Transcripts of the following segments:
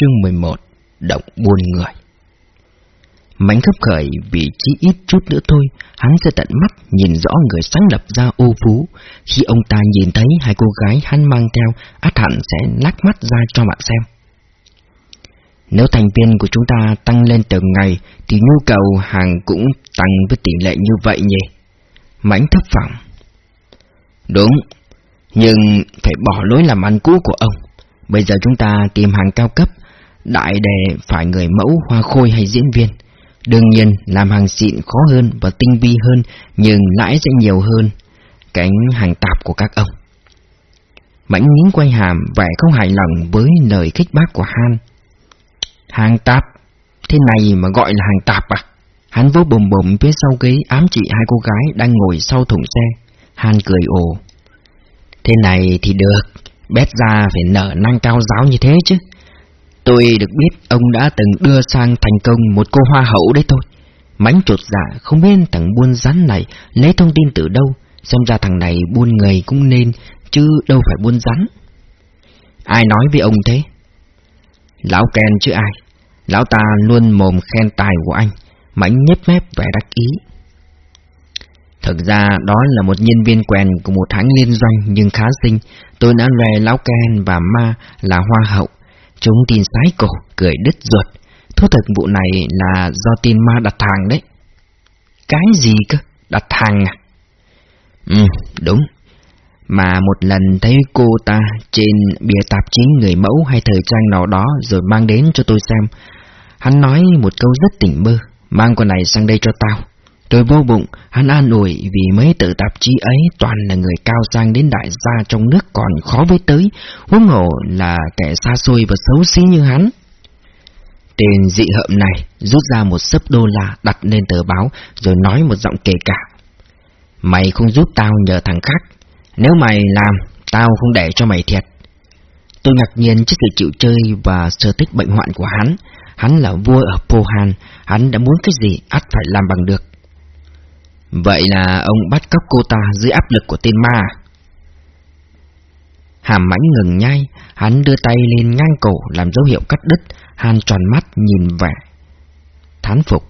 Chương 11 Động buôn người Mánh khấp khởi vì chỉ ít chút nữa thôi, hắn sẽ tận mắt nhìn rõ người sáng lập ra ô phú. Khi ông ta nhìn thấy hai cô gái hắn mang theo, át hẳn sẽ lắc mắt ra cho bạn xem. Nếu thành viên của chúng ta tăng lên từng ngày, thì nhu cầu hàng cũng tăng với tỷ lệ như vậy nhỉ? Mánh thấp phẳng. Đúng, nhưng phải bỏ lối làm ăn cũ của ông. Bây giờ chúng ta tìm hàng cao cấp, đại đề phải người mẫu, hoa khôi hay diễn viên. Đương nhiên, làm hàng xịn khó hơn và tinh vi hơn, nhưng lãi sẽ nhiều hơn cánh hàng tạp của các ông. Mãnh nhín quay hàm, vẻ không hài lòng với lời khích bác của Han. Hàng tạp? Thế này mà gọi là hàng tạp à? Hắn vô bùm bùm phía sau ghế ám chỉ hai cô gái đang ngồi sau thùng xe. Han cười ồ. Thế này thì được, bét ra phải nở năng cao giáo như thế chứ. Tôi được biết ông đã từng đưa sang thành công một cô hoa hậu đấy thôi. Mánh trột dạ không biết thằng buôn rắn này lấy thông tin từ đâu, xem ra thằng này buôn người cũng nên, chứ đâu phải buôn rắn. Ai nói với ông thế? Lão Ken chứ ai? Lão ta luôn mồm khen tài của anh, mánh nhếch mép vẻ đắc ý. Thực ra đó là một nhân viên quen của một hãng liên doanh nhưng khá xinh. Tôi đã lòe Lão Ken và Ma là hoa hậu. Chúng tin sái cổ, cười đứt ruột. Thú thực vụ này là do tin ma đặt hàng đấy. Cái gì cơ? Đặt hàng à? Ừ, đúng. Mà một lần thấy cô ta trên bìa tạp chí người mẫu hay thời trang nào đó rồi mang đến cho tôi xem. Hắn nói một câu rất tỉnh mơ, mang con này sang đây cho tao. Tôi vô bụng, hắn an ủi vì mấy tờ tạp chí ấy toàn là người cao sang đến đại gia trong nước còn khó với tới, huống hồ là kẻ xa xôi và xấu xí như hắn. Tên dị hợm này rút ra một sấp đô la đặt lên tờ báo rồi nói một giọng kể cả. Mày không giúp tao nhờ thằng khác, nếu mày làm, tao không để cho mày thiệt. Tôi ngạc nhiên trước sự chịu chơi và sở thích bệnh hoạn của hắn. Hắn là vua ở Pohan, hắn đã muốn cái gì ắt phải làm bằng được. Vậy là ông bắt cóc cô ta dưới áp lực của tên ma Hàm mãnh ngừng nhai, hắn đưa tay lên ngang cổ làm dấu hiệu cắt đứt, han tròn mắt nhìn vẻ. Thán phục.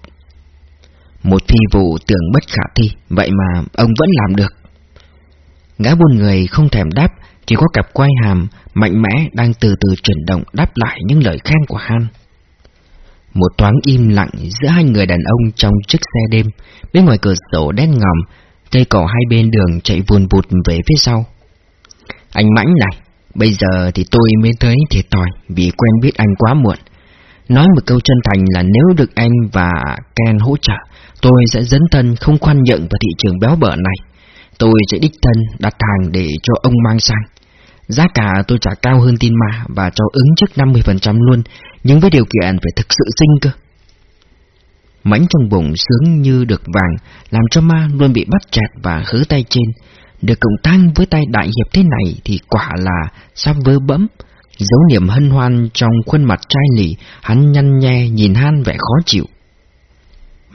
Một phi vụ tưởng bất khả thi, vậy mà ông vẫn làm được. Gã buôn người không thèm đáp, chỉ có cặp quay hàm, mạnh mẽ đang từ từ chuyển động đáp lại những lời khen của Han. Một thoáng im lặng giữa hai người đàn ông trong chiếc xe đêm, bên ngoài cửa sổ đen ngòm, cây cỏ hai bên đường chạy vùn vụt về phía sau. Anh Mãnh này, bây giờ thì tôi mới thấy thiệt thòi vì quen biết anh quá muộn. Nói một câu chân thành là nếu được anh và Ken hỗ trợ, tôi sẽ dấn thân không khoan nhượng vào thị trường béo bở này. Tôi sẽ đích thân đặt hàng để cho ông mang sang. Giá cả tôi trả cao hơn tin mà và cho ứng trước 50% luôn, nhưng với điều kiện phải thực sự sinh cơ. Mảnh trong bụng sướng như được vàng, làm cho ma luôn bị bắt chặt và hứa tay trên. Được cộng tăng với tay đại hiệp thế này thì quả là sắp vơ bẫm. Dấu niềm hân hoan trong khuôn mặt trai lì, hắn nhăn nhe nhìn han vẻ khó chịu.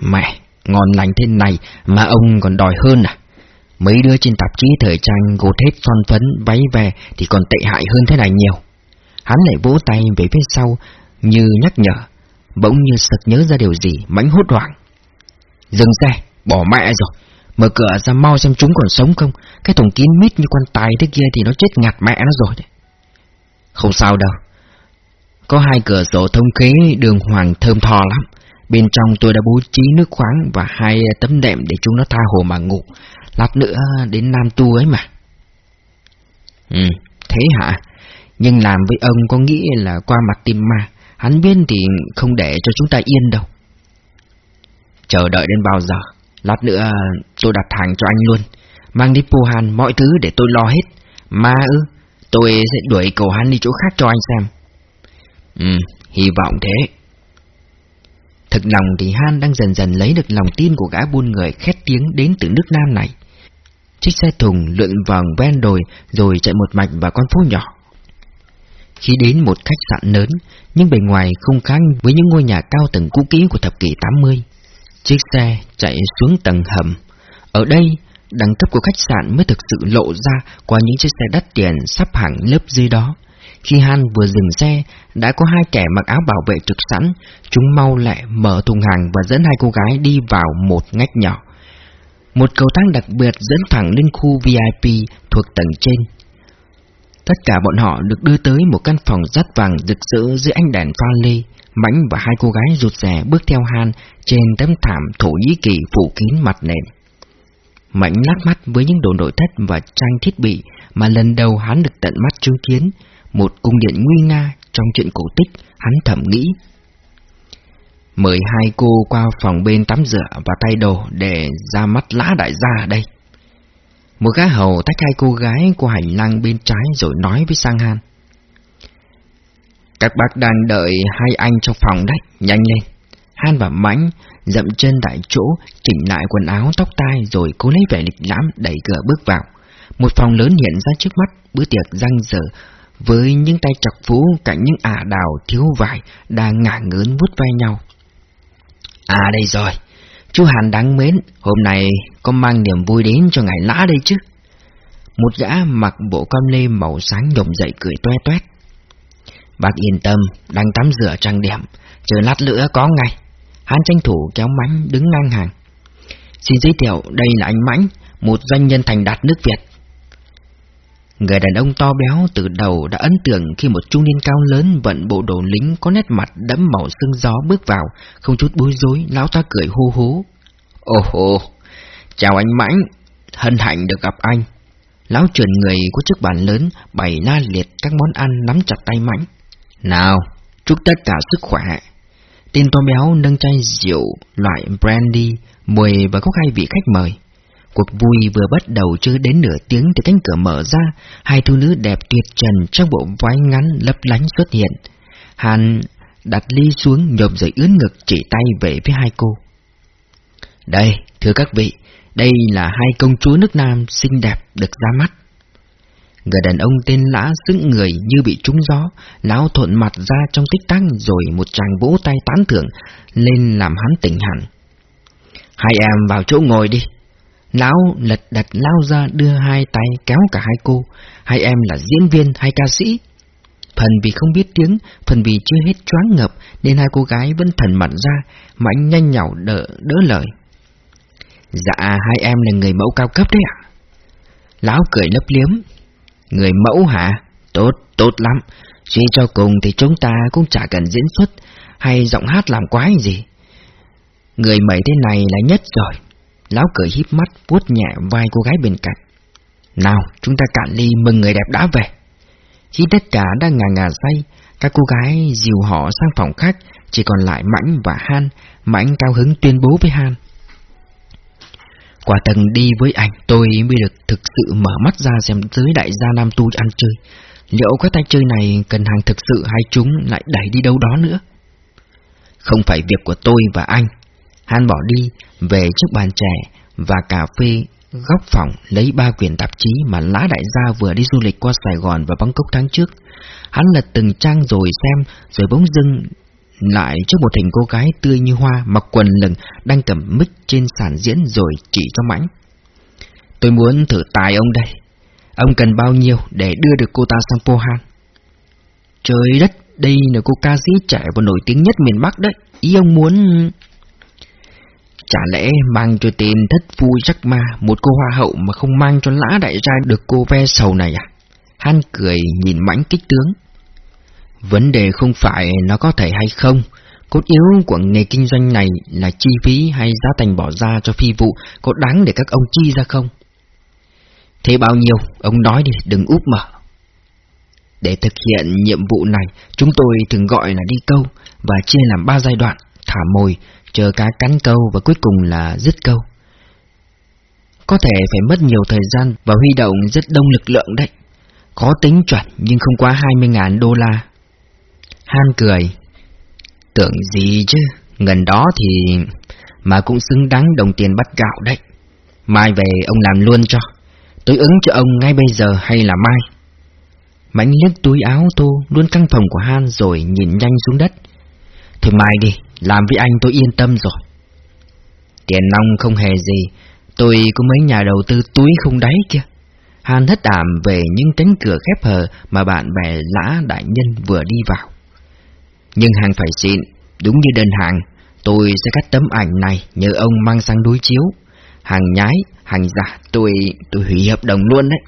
Mẹ, ngon lành thế này mà ông còn đòi hơn à? Mấy đứa trên tạp chí thời trang gột hết son phấn, váy về thì còn tệ hại hơn thế này nhiều. Hắn lại vỗ tay về phía sau, như nhắc nhở. Bỗng như sực nhớ ra điều gì, mãnh hốt hoảng. Dừng xe, bỏ mẹ rồi. Mở cửa ra mau xem chúng còn sống không. Cái thùng kín mít như quan tài thế kia thì nó chết ngạt mẹ nó rồi. Không sao đâu. Có hai cửa sổ thông khí đường hoàng thơm thò lắm. Bên trong tôi đã bố trí nước khoáng và hai tấm đệm để chúng nó tha hồ mà ngủ. Lát nữa đến Nam Tu ấy mà. Ừ, thế hả? Nhưng làm với ông có nghĩ là qua mặt tim ma, hắn biết thì không để cho chúng ta yên đâu. Chờ đợi đến bao giờ? Lát nữa tôi đặt hàng cho anh luôn. Mang đi Pohan mọi thứ để tôi lo hết. Ma ư, tôi sẽ đuổi cầu hắn đi chỗ khác cho anh xem. Ừ, hy vọng thế. Thực lòng thì Han đang dần dần lấy được lòng tin của gã buôn người khét tiếng đến từ nước Nam này. Chiếc xe thùng lượn vòng ven đồi rồi chạy một mạch vào con phố nhỏ. Khi đến một khách sạn lớn, nhưng bề ngoài không khác với những ngôi nhà cao tầng cũ kỹ của thập kỷ 80. Chiếc xe chạy xuống tầng hầm. Ở đây, đẳng cấp của khách sạn mới thực sự lộ ra qua những chiếc xe đắt tiền sắp hàng lớp dưới đó. Khi Han vừa dừng xe, đã có hai kẻ mặc áo bảo vệ trực sẵn, chúng mau lẹ mở thùng hàng và dẫn hai cô gái đi vào một ngách nhỏ. Một cầu thang đặc biệt dẫn thẳng lên khu VIP thuộc tầng trên. Tất cả bọn họ được đưa tới một căn phòng rất vàng rực rỡ dưới ánh đèn pha lê. Mãnh và hai cô gái rụt rè bước theo Han trên tấm thảm Thổ Nhĩ Kỳ phủ kín mặt nền. Mãnh lắc mắt với những đồ nội thất và trang thiết bị mà lần đầu hắn được tận mắt chứng kiến, một cung điện nguy nga trong chuyện cổ tích, hắn thầm nghĩ. Mời hai cô qua phòng bên tắm rửa và thay đồ để ra mắt lã đại gia đây. Một gã hầu tách hai cô gái qua hành lang bên trái rồi nói với Sang Han. Các bác đang đợi hai anh trong phòng đấy, nhanh lên. Han và Mãnh dậm chân tại chỗ, chỉnh lại quần áo tóc tai rồi cố lấy vẻ lịch lãm đẩy cửa bước vào. Một phòng lớn hiện ra trước mắt, bữa tiệc răng dở, với những tay chọc phú cạnh những ả đào thiếu vải đang ngả ngớn vút vai nhau. À đây rồi, chú Hàn đáng mến, hôm nay có mang niềm vui đến cho ngài lã đây chứ. Một gã mặc bộ com lê màu sáng nhộm dậy cười toe toét. Bác yên tâm, đang tắm rửa trang điểm, chờ lát nữa có ngay. Hắn tranh thủ kéo Mãnh đứng ngang hàng. Xin giới thiệu, đây là anh Mãnh, một doanh nhân thành đạt nước Việt. Người đàn ông to béo từ đầu đã ấn tượng khi một trung niên cao lớn vận bộ đồ lính có nét mặt đẫm màu sương gió bước vào, không chút bối rối, lão ta cười hô hố. Ồ hồ, chào anh Mãnh, hân hạnh được gặp anh. Lão trườn người có chiếc bàn lớn, bày la liệt các món ăn nắm chặt tay Mãnh. Nào, chúc tất cả sức khỏe. Tên to béo nâng chai rượu loại brandy, mùi và có hai vị khách mời. Cuộc vui vừa bắt đầu chưa đến nửa tiếng thì cánh cửa mở ra, hai thiếu nữ đẹp tuyệt trần trong bộ váy ngắn lấp lánh xuất hiện. Hàn đặt ly xuống nhộm dậy ướn ngực chỉ tay về với hai cô. Đây, thưa các vị, đây là hai công chúa nước Nam xinh đẹp được ra mắt. Người đàn ông tên Lã sững người như bị trúng gió, lão thuận mặt ra trong tích tắc rồi một chàng vỗ tay tán thưởng lên làm hắn tỉnh hẳn. Hai em vào chỗ ngồi đi. Lão lật đật lao ra đưa hai tay kéo cả hai cô, hai em là diễn viên hay ca sĩ. Phần vì không biết tiếng, phần vì chưa hết choáng ngập nên hai cô gái vẫn thần mặn ra, mà anh nhanh nhảu đỡ, đỡ lời. Dạ hai em là người mẫu cao cấp đấy ạ. Lão cười lấp liếm, Người mẫu hả? Tốt, tốt lắm. Suy cho cùng thì chúng ta cũng chả cần diễn xuất hay giọng hát làm quái gì. Người mẩy thế này là nhất rồi. Lão cười híp mắt vuốt nhẹ vai cô gái bên cạnh. Nào, chúng ta cạn ly mừng người đẹp đã về. Khi tất cả đang ngà ngà say, các cô gái dìu họ sang phòng khách, chỉ còn lại Mãnh và Han. Mãnh cao hứng tuyên bố với Han. Quả tầng đi với anh tôi mới được thực sự mở mắt ra xem dưới đại gia Nam Tu ăn chơi. Liệu các tay chơi này cần hàng thực sự hay chúng lại đẩy đi đâu đó nữa? Không phải việc của tôi và anh. Han bỏ đi, về trước bàn trẻ và cà phê góc phòng lấy ba quyển tạp chí mà Lã Đại Gia vừa đi du lịch qua Sài Gòn và Bangkok tháng trước. Hắn lật từng trang rồi xem, rồi bỗng dưng lại trước một hình cô gái tươi như hoa mặc quần lừng đang cầm mic trên sàn diễn rồi chỉ cho mãnh. Tôi muốn thử tài ông đây. Ông cần bao nhiêu để đưa được cô ta sang Pohan? Trời đất, đây là cô ca sĩ trẻ và nổi tiếng nhất miền Bắc đấy. Ý ông muốn... Chả lẽ mang cho tên thất phu Jack Ma một cô hoa hậu mà không mang cho lã đại gia được cô ve sầu này à? Han cười nhìn mãnh kích tướng. Vấn đề không phải nó có thể hay không, cốt yếu của nghề kinh doanh này là chi phí hay giá thành bỏ ra cho phi vụ có đáng để các ông chi ra không? Thế bao nhiêu, ông nói đi, đừng úp mở. Để thực hiện nhiệm vụ này, chúng tôi thường gọi là đi câu và chia làm ba giai đoạn, thả mồi, chờ cá cắn câu và cuối cùng là dứt câu. Có thể phải mất nhiều thời gian và huy động rất đông lực lượng đấy. Có tính chuẩn nhưng không quá 20.000 đô la Han cười. Tưởng gì chứ, gần đó thì... Mà cũng xứng đáng đồng tiền bắt gạo đấy. Mai về ông làm luôn cho. Tôi ứng cho ông ngay bây giờ hay là mai? Mãnh liếc túi áo tô luôn căn phòng của Han rồi nhìn nhanh xuống đất. Thôi mai đi, làm với anh tôi yên tâm rồi. Tiền nong không hề gì, tôi có mấy nhà đầu tư túi không đáy kia. Hàn hất ảm về những cánh cửa khép hờ mà bạn bè lã đại nhân vừa đi vào. Nhưng hàng phải xịn, đúng như đơn hàng, tôi sẽ cắt tấm ảnh này nhờ ông mang sang đối chiếu. Hàng nhái, hàng giả, tôi, tôi hủy hợp đồng luôn đấy.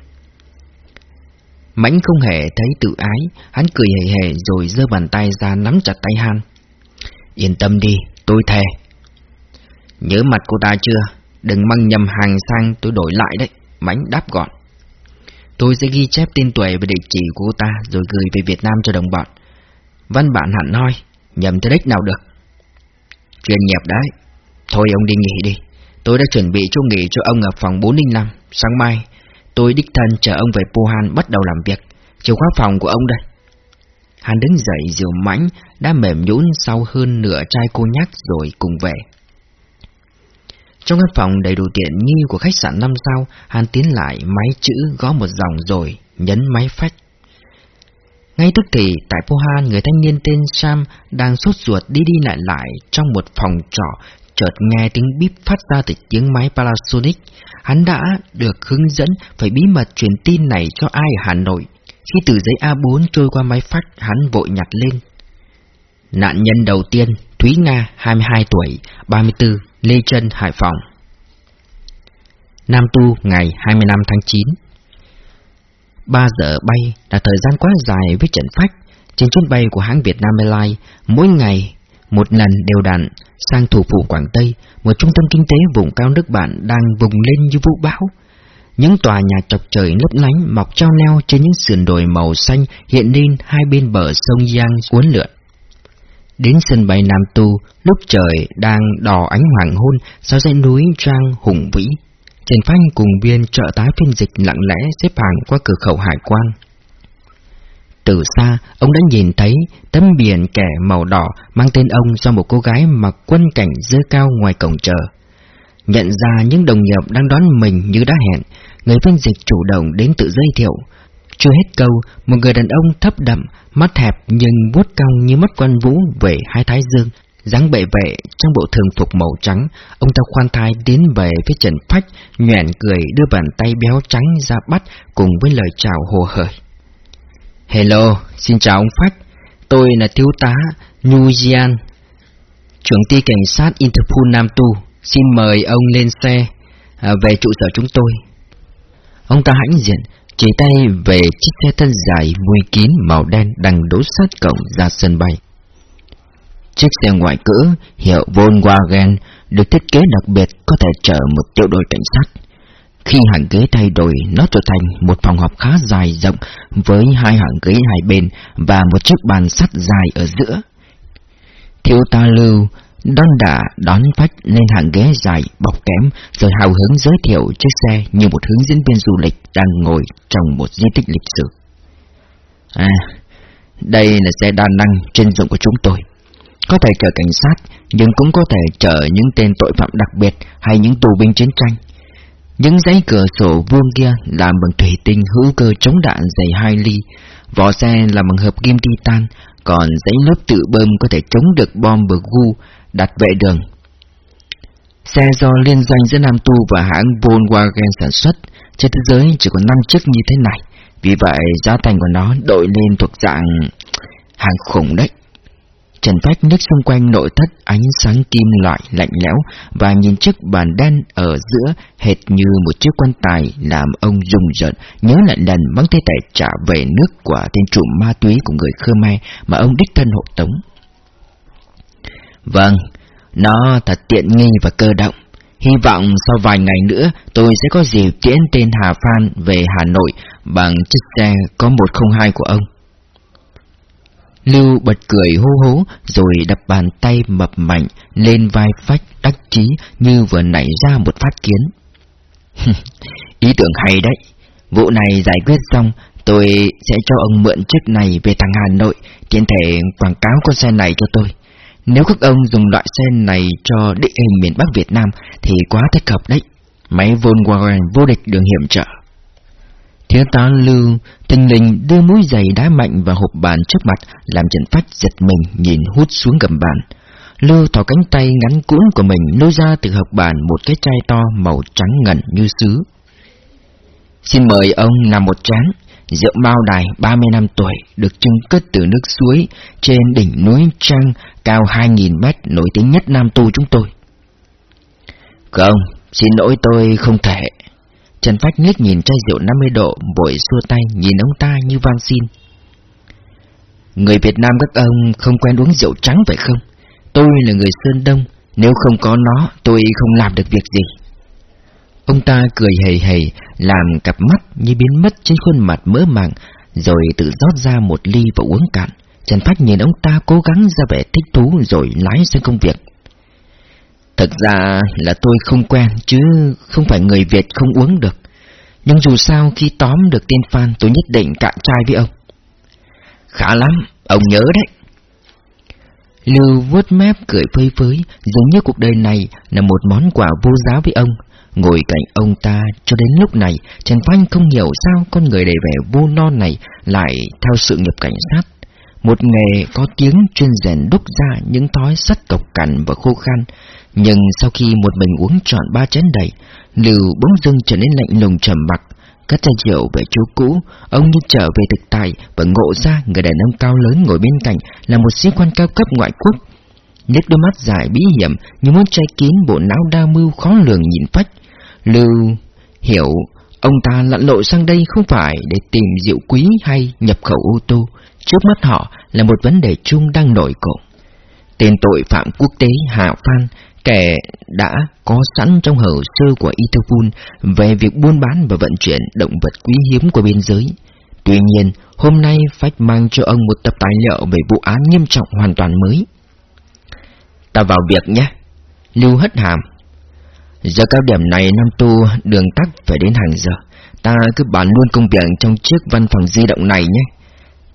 Mãnh không hề thấy tự ái, hắn cười hề hề rồi giơ bàn tay ra nắm chặt tay Han. Yên tâm đi, tôi thề. Nhớ mặt cô ta chưa? Đừng mang nhầm hàng sang tôi đổi lại đấy. mánh đáp gọn. Tôi sẽ ghi chép tên tuổi và địa chỉ của cô ta rồi gửi về Việt Nam cho đồng bọn. Văn bản hẳn hoi, nhầm tới đích nào được. Chuyên nghiệp đấy. Thôi ông đi nghỉ đi. Tôi đã chuẩn bị chỗ nghỉ cho ông ở phòng 405. Sáng mai, tôi đích thân chờ ông về Pohan bắt đầu làm việc. Chìa khóa phòng của ông đây. Hắn đứng dậy rượu mãnh, đã mềm nhũn sau hơn nửa chai cô nhắc rồi cùng về. Trong căn phòng đầy đủ tiện nghi của khách sạn năm sao, Hàn tiến lại máy chữ gõ một dòng rồi nhấn máy phách. Ngay tức thì, tại Pohan, người thanh niên tên Sam đang sốt ruột đi đi lại lại trong một phòng trọ, chợt nghe tiếng bíp phát ra từ tiếng máy Panasonic. Hắn đã được hướng dẫn phải bí mật truyền tin này cho ai ở Hà Nội. Khi từ giấy A4 trôi qua máy phát, hắn vội nhặt lên. Nạn nhân đầu tiên, Thúy Nga, 22 tuổi, 34, Lê Trân, Hải Phòng. Nam Tu, ngày 25 tháng 9 3 giờ bay là thời gian quá dài với trận phách. Trên chuyến bay của hãng Việt Nam Airlines, mỗi ngày, một lần đều đặn sang thủ phủ Quảng Tây, một trung tâm kinh tế vùng cao nước bạn đang vùng lên như vũ bão. Những tòa nhà chọc trời lấp lánh mọc trao leo trên những sườn đồi màu xanh hiện lên hai bên bờ sông Giang cuốn lượn. Đến sân bay Nam Tu, lúc trời đang đỏ ánh hoàng hôn sau dãy núi trang hùng vĩ. Trần Phanh cùng viên trợ tá phiên dịch lặng lẽ xếp hàng qua cửa khẩu hải quan. Từ xa, ông đã nhìn thấy tấm biển kẻ màu đỏ mang tên ông do một cô gái mặc quân cảnh dơ cao ngoài cổng chờ. Nhận ra những đồng nghiệp đang đón mình như đã hẹn, người phiên dịch chủ động đến tự giới thiệu. Chưa hết câu, một người đàn ông thấp đậm, mắt hẹp nhưng vuốt cong như mắt quan vũ về hai thái dương, dáng bệ vệ trong bộ thường phục màu trắng, ông ta khoan thai tiến về phía Trần Phách, nhoẻn cười đưa bàn tay béo trắng ra bắt cùng với lời chào hồ hởi. Hello, xin chào ông Phách, tôi là thiếu tá Nhu Jian, trưởng ty cảnh sát Interpol Nam Tu, xin mời ông lên xe à, về trụ sở chúng tôi. Ông ta hãnh diện, chỉ tay về chiếc xe thân dài mùi kín màu đen đang đổ sát cổng ra sân bay. Chiếc xe ngoại cỡ hiệu Volkswagen được thiết kế đặc biệt có thể chở một tiểu đội cảnh sát. Khi hàng ghế thay đổi, nó trở thành một phòng họp khá dài rộng với hai hàng ghế hai bên và một chiếc bàn sắt dài ở giữa. Thiếu ta lưu đón đà, đón phách lên hàng ghế dài bọc kém rồi hào hứng giới thiệu chiếc xe như một hướng dẫn viên du lịch đang ngồi trong một di tích lịch sử. À, đây là xe đa năng chuyên dụng của chúng tôi. Có thể chở cảnh sát, nhưng cũng có thể chở những tên tội phạm đặc biệt hay những tù binh chiến tranh. Những giấy cửa sổ vuông kia làm bằng thủy tinh hữu cơ chống đạn dày 2 ly, vỏ xe làm bằng hợp kim titan, còn giấy lớp tự bơm có thể chống được bom bờ gu đặt vệ đường. Xe do liên doanh giữa Nam Tu và hãng Volkswagen sản xuất, trên thế giới chỉ có 5 chiếc như thế này, vì vậy giá thành của nó đội lên thuộc dạng hàng khủng đấy. Trần Phách nước xung quanh nội thất ánh sáng kim loại lạnh lẽo và nhìn chiếc bàn đen ở giữa hệt như một chiếc quan tài làm ông rùng rợn nhớ lại lần mắng tay tài trả về nước của tên trùm ma túy của người Khmer mà ông đích thân hộ tống. Vâng, nó thật tiện nghi và cơ động. Hy vọng sau vài ngày nữa tôi sẽ có dịp tiễn tên Hà Phan về Hà Nội bằng chiếc xe có 102 của ông. Lưu bật cười hô hố rồi đập bàn tay mập mạnh lên vai phách đắc chí như vừa nảy ra một phát kiến. Ý tưởng hay đấy. Vụ này giải quyết xong, tôi sẽ cho ông mượn chiếc này về thằng Hà Nội, tiện thể quảng cáo con xe này cho tôi. Nếu các ông dùng loại xe này cho địa hình miền Bắc Việt Nam thì quá thích hợp đấy. Máy Volkswagen vô địch đường hiểm trở. Thiếu tá Lưu tinh linh đưa mũi giày đá mạnh vào hộp bàn trước mặt, làm Trần Phách giật mình nhìn hút xuống gầm bàn. Lưu thò cánh tay ngắn cuốn của mình lôi ra từ hộp bàn một cái chai to màu trắng ngần như sứ. Xin mời ông làm một chén Rượu bao đài 30 năm tuổi được trưng cất từ nước suối trên đỉnh núi Trăng cao 2.000 mét nổi tiếng nhất Nam Tu chúng tôi. Không, xin lỗi tôi không thể. Trần Phách liếc nhìn chai rượu 50 độ, vội xua tay nhìn ông ta như van xin. Người Việt Nam các ông không quen uống rượu trắng phải không? Tôi là người Sơn Đông, nếu không có nó tôi không làm được việc gì. Ông ta cười hề hề, làm cặp mắt như biến mất trên khuôn mặt mỡ màng, rồi tự rót ra một ly và uống cạn. Trần Phát nhìn ông ta cố gắng ra vẻ thích thú rồi lái sang công việc. Thật ra là tôi không quen chứ không phải người Việt không uống được. Nhưng dù sao khi tóm được tên Phan tôi nhất định cạn chai với ông. Khá lắm, ông nhớ đấy. Lưu vuốt mép cười phơi phới, giống như cuộc đời này là một món quà vô giá với ông. Ngồi cạnh ông ta cho đến lúc này, Trần Phanh không hiểu sao con người đầy vẻ vô non này lại theo sự nghiệp cảnh sát. Một nghề có tiếng chuyên rèn đúc ra những thói sắt cộc cằn và khô khan. Nhưng sau khi một mình uống trọn ba chén đầy, Lưu bỗng dưng trở nên lạnh lùng trầm mặc. Cất chai rượu về chỗ cũ, ông như trở về thực tại và ngộ ra người đàn ông cao lớn ngồi bên cạnh là một sĩ quan cao cấp ngoại quốc. Nếp đôi mắt dài bí hiểm như muốn che kín bộ não đa mưu khó lường nhìn phách. Lưu hiểu ông ta lặn lội sang đây không phải để tìm rượu quý hay nhập khẩu ô tô. Trước mắt họ là một vấn đề chung đang nổi cộng. Tên tội phạm quốc tế Hạ Phan, kẻ đã có sẵn trong hồ sơ của Interpol về việc buôn bán và vận chuyển động vật quý hiếm của biên giới. Tuy nhiên, hôm nay Phách mang cho ông một tập tài liệu về vụ án nghiêm trọng hoàn toàn mới. Ta vào việc nhé. Lưu hất hàm. Giờ cao điểm này Nam Tu đường tắt phải đến hàng giờ. Ta cứ bán luôn công việc trong chiếc văn phòng di động này nhé.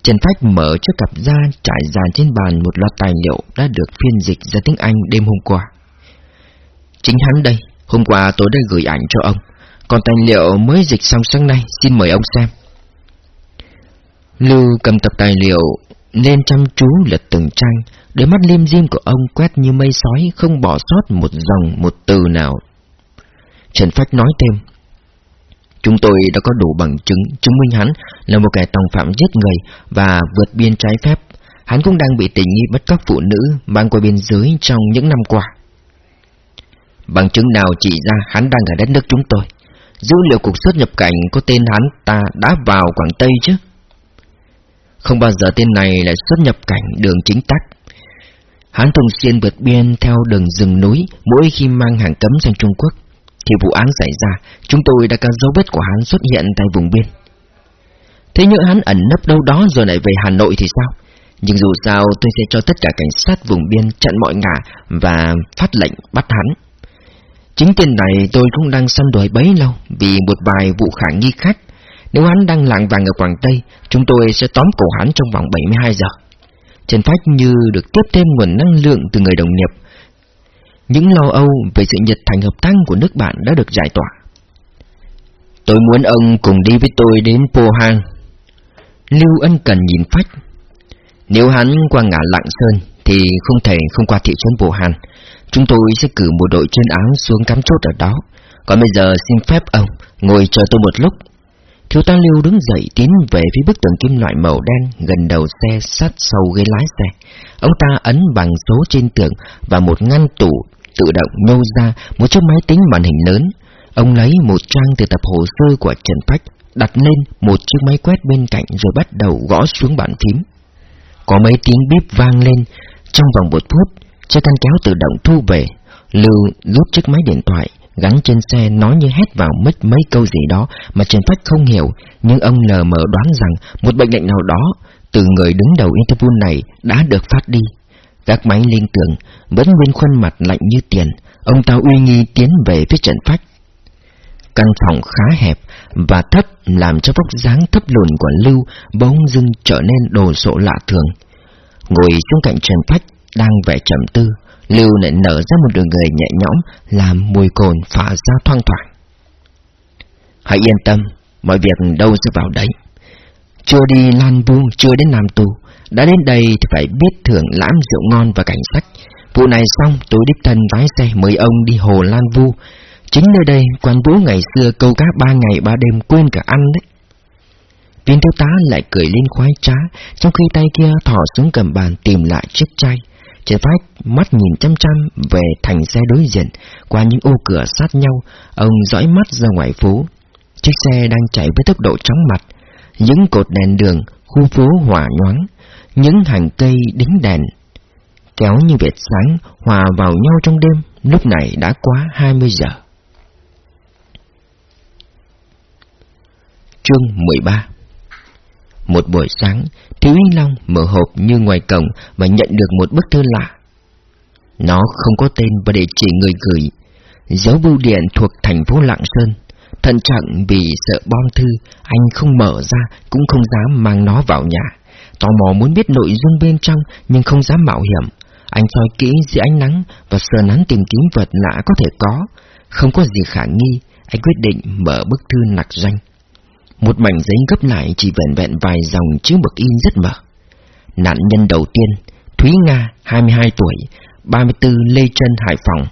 Trần Phách mở chiếc cặp ra trải dàn trên bàn một loạt tài liệu đã được phiên dịch ra tiếng Anh đêm hôm qua. Chính hắn đây, hôm qua tôi đã gửi ảnh cho ông, còn tài liệu mới dịch xong sáng nay, xin mời ông xem. Lưu cầm tập tài liệu nên chăm chú lật từng trang, đôi mắt liêm diêm của ông quét như mây sói không bỏ sót một dòng một từ nào. Trần Phách nói thêm, Chúng tôi đã có đủ bằng chứng chứng minh hắn là một kẻ tòng phạm giết người và vượt biên trái phép. Hắn cũng đang bị tình nghi bắt cóc phụ nữ mang qua biên giới trong những năm qua. Bằng chứng nào chỉ ra hắn đang ở đất nước chúng tôi? Dữ liệu cục xuất nhập cảnh có tên hắn ta đã vào Quảng Tây chứ? Không bao giờ tên này lại xuất nhập cảnh đường chính tắc. Hắn thường xuyên vượt biên theo đường rừng núi mỗi khi mang hàng cấm sang Trung Quốc. Khi vụ án xảy ra, chúng tôi đã có dấu vết của hắn xuất hiện tại vùng biên. Thế nhưng hắn ẩn nấp đâu đó rồi lại về Hà Nội thì sao? Nhưng dù sao tôi sẽ cho tất cả cảnh sát vùng biên chặn mọi ngả và phát lệnh bắt hắn. Chính tên này tôi cũng đang săn đuổi bấy lâu vì một vài vụ khả nghi khác. Nếu hắn đang lạng vàng ở Quảng Tây, chúng tôi sẽ tóm cổ hắn trong vòng 72 giờ. Trần Phách như được tiếp thêm nguồn năng lượng từ người đồng nghiệp những lo âu về sự nhiệt thành hợp tác của nước bạn đã được giải tỏa. Tôi muốn ông cùng đi với tôi đến Pohang. Lưu Ân Cần nhìn Phách. Nếu hắn qua ngã Lạng Sơn thì không thể không qua thị trấn Pohang. Chúng tôi sẽ cử một đội chuyên án xuống cắm chốt ở đó. Còn bây giờ xin phép ông ngồi chờ tôi một lúc. Thiếu tá Lưu đứng dậy tiến về phía bức tường kim loại màu đen gần đầu xe sát sau ghế lái xe. Ông ta ấn bằng số trên tường và một ngăn tủ tự động nhô ra một chiếc máy tính màn hình lớn. Ông lấy một trang từ tập hồ sơ của Trần Phách, đặt lên một chiếc máy quét bên cạnh rồi bắt đầu gõ xuống bàn phím. Có mấy tiếng bíp vang lên, trong vòng một phút, chiếc căn kéo tự động thu về. Lưu rút chiếc máy điện thoại, gắn trên xe nói như hét vào mất mấy câu gì đó mà Trần Phách không hiểu, nhưng ông lờ mờ đoán rằng một bệnh lệnh nào đó từ người đứng đầu Interpol này đã được phát đi. Các máy liên tường vẫn nguyên khuôn mặt lạnh như tiền, ông ta uy nghi tiến về phía Trần Phách. Căn phòng khá hẹp và thấp làm cho vóc dáng thấp lùn của Lưu bỗng dưng trở nên đồ sộ lạ thường. Ngồi xuống cạnh Trần Phách đang vẻ trầm tư, Lưu lại nở ra một đường người nhẹ nhõm làm mùi cồn phả ra thoang thoảng. Hãy yên tâm, mọi việc đâu sẽ vào đấy. Chưa đi Lan Vu, chưa đến Nam Tu, đã đến đây thì phải biết thưởng lãm rượu ngon và cảnh sách. Vụ này xong, tôi đích thân lái xe mời ông đi hồ Lan Vu. Chính nơi đây, quan vũ ngày xưa câu cá ba ngày ba đêm quên cả ăn đấy. Viên thiếu tá lại cười lên khoái trá, trong khi tay kia thỏ xuống cầm bàn tìm lại chiếc chai. Trên vách, mắt nhìn chăm chăm về thành xe đối diện, qua những ô cửa sát nhau, ông dõi mắt ra ngoài phố. Chiếc xe đang chạy với tốc độ chóng mặt, những cột đèn đường, khu phố hỏa nhoáng, những hàng cây đính đèn, kéo như vệt sáng hòa vào nhau trong đêm, lúc này đã quá 20 giờ. Chương 13 một buổi sáng, Thiếu Y Long mở hộp như ngoài cổng và nhận được một bức thư lạ. Nó không có tên và địa chỉ người gửi. Dấu bưu điện thuộc thành phố Lạng Sơn. Thận trọng vì sợ bom thư, anh không mở ra cũng không dám mang nó vào nhà. Tò mò muốn biết nội dung bên trong nhưng không dám mạo hiểm. Anh soi kỹ dưới ánh nắng và sờ nắn tìm kiếm vật lạ có thể có. Không có gì khả nghi, anh quyết định mở bức thư nặc danh. Một mảnh giấy gấp lại chỉ vẹn vẹn vài dòng chữ mực in rất mở. Nạn nhân đầu tiên, Thúy Nga, 22 tuổi, 34 Lê Trân Hải Phòng.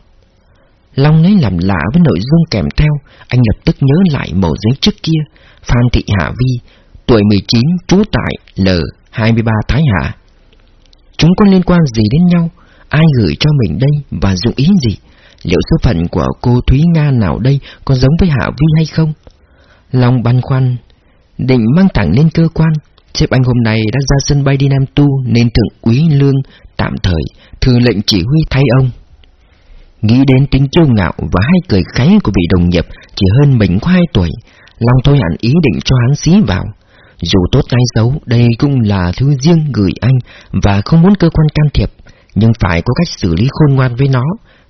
Long lấy làm lạ với nội dung kèm theo, anh lập tức nhớ lại mẫu giấy trước kia. Phan Thị Hạ Vi, tuổi 19, trú tại L, 23 Thái Hà. Chúng có liên quan gì đến nhau? Ai gửi cho mình đây và dụng ý gì? Liệu số phận của cô Thúy Nga nào đây có giống với Hạ Vi hay không? Long băn khoăn, định mang thẳng lên cơ quan. Sếp anh hôm nay đã ra sân bay đi Nam Tu nên thượng úy lương tạm thời thư lệnh chỉ huy thay ông. Nghĩ đến tính kiêu ngạo và hai cười kháy của vị đồng nghiệp chỉ hơn mình có hai tuổi, Long thôi hẳn ý định cho hắn xí vào. Dù tốt hay xấu, đây cũng là thứ riêng gửi anh và không muốn cơ quan can thiệp, nhưng phải có cách xử lý khôn ngoan với nó.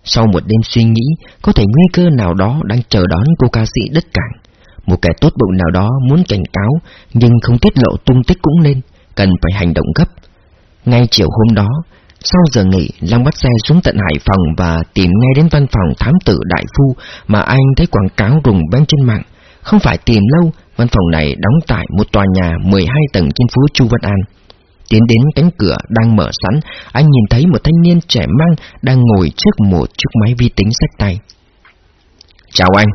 Sau một đêm suy nghĩ, có thể nguy cơ nào đó đang chờ đón cô ca sĩ đất cảng. Một kẻ tốt bụng nào đó muốn cảnh cáo, nhưng không tiết lộ tung tích cũng nên, cần phải hành động gấp. Ngay chiều hôm đó, sau giờ nghỉ, Long bắt xe xuống tận Hải Phòng và tìm ngay đến văn phòng thám tử Đại Phu mà anh thấy quảng cáo rùng bên trên mạng. Không phải tìm lâu, văn phòng này đóng tại một tòa nhà 12 tầng trên phố Chu Văn An. Tiến đến cánh cửa đang mở sẵn, anh nhìn thấy một thanh niên trẻ măng đang ngồi trước một chiếc máy vi tính sách tay. Chào anh,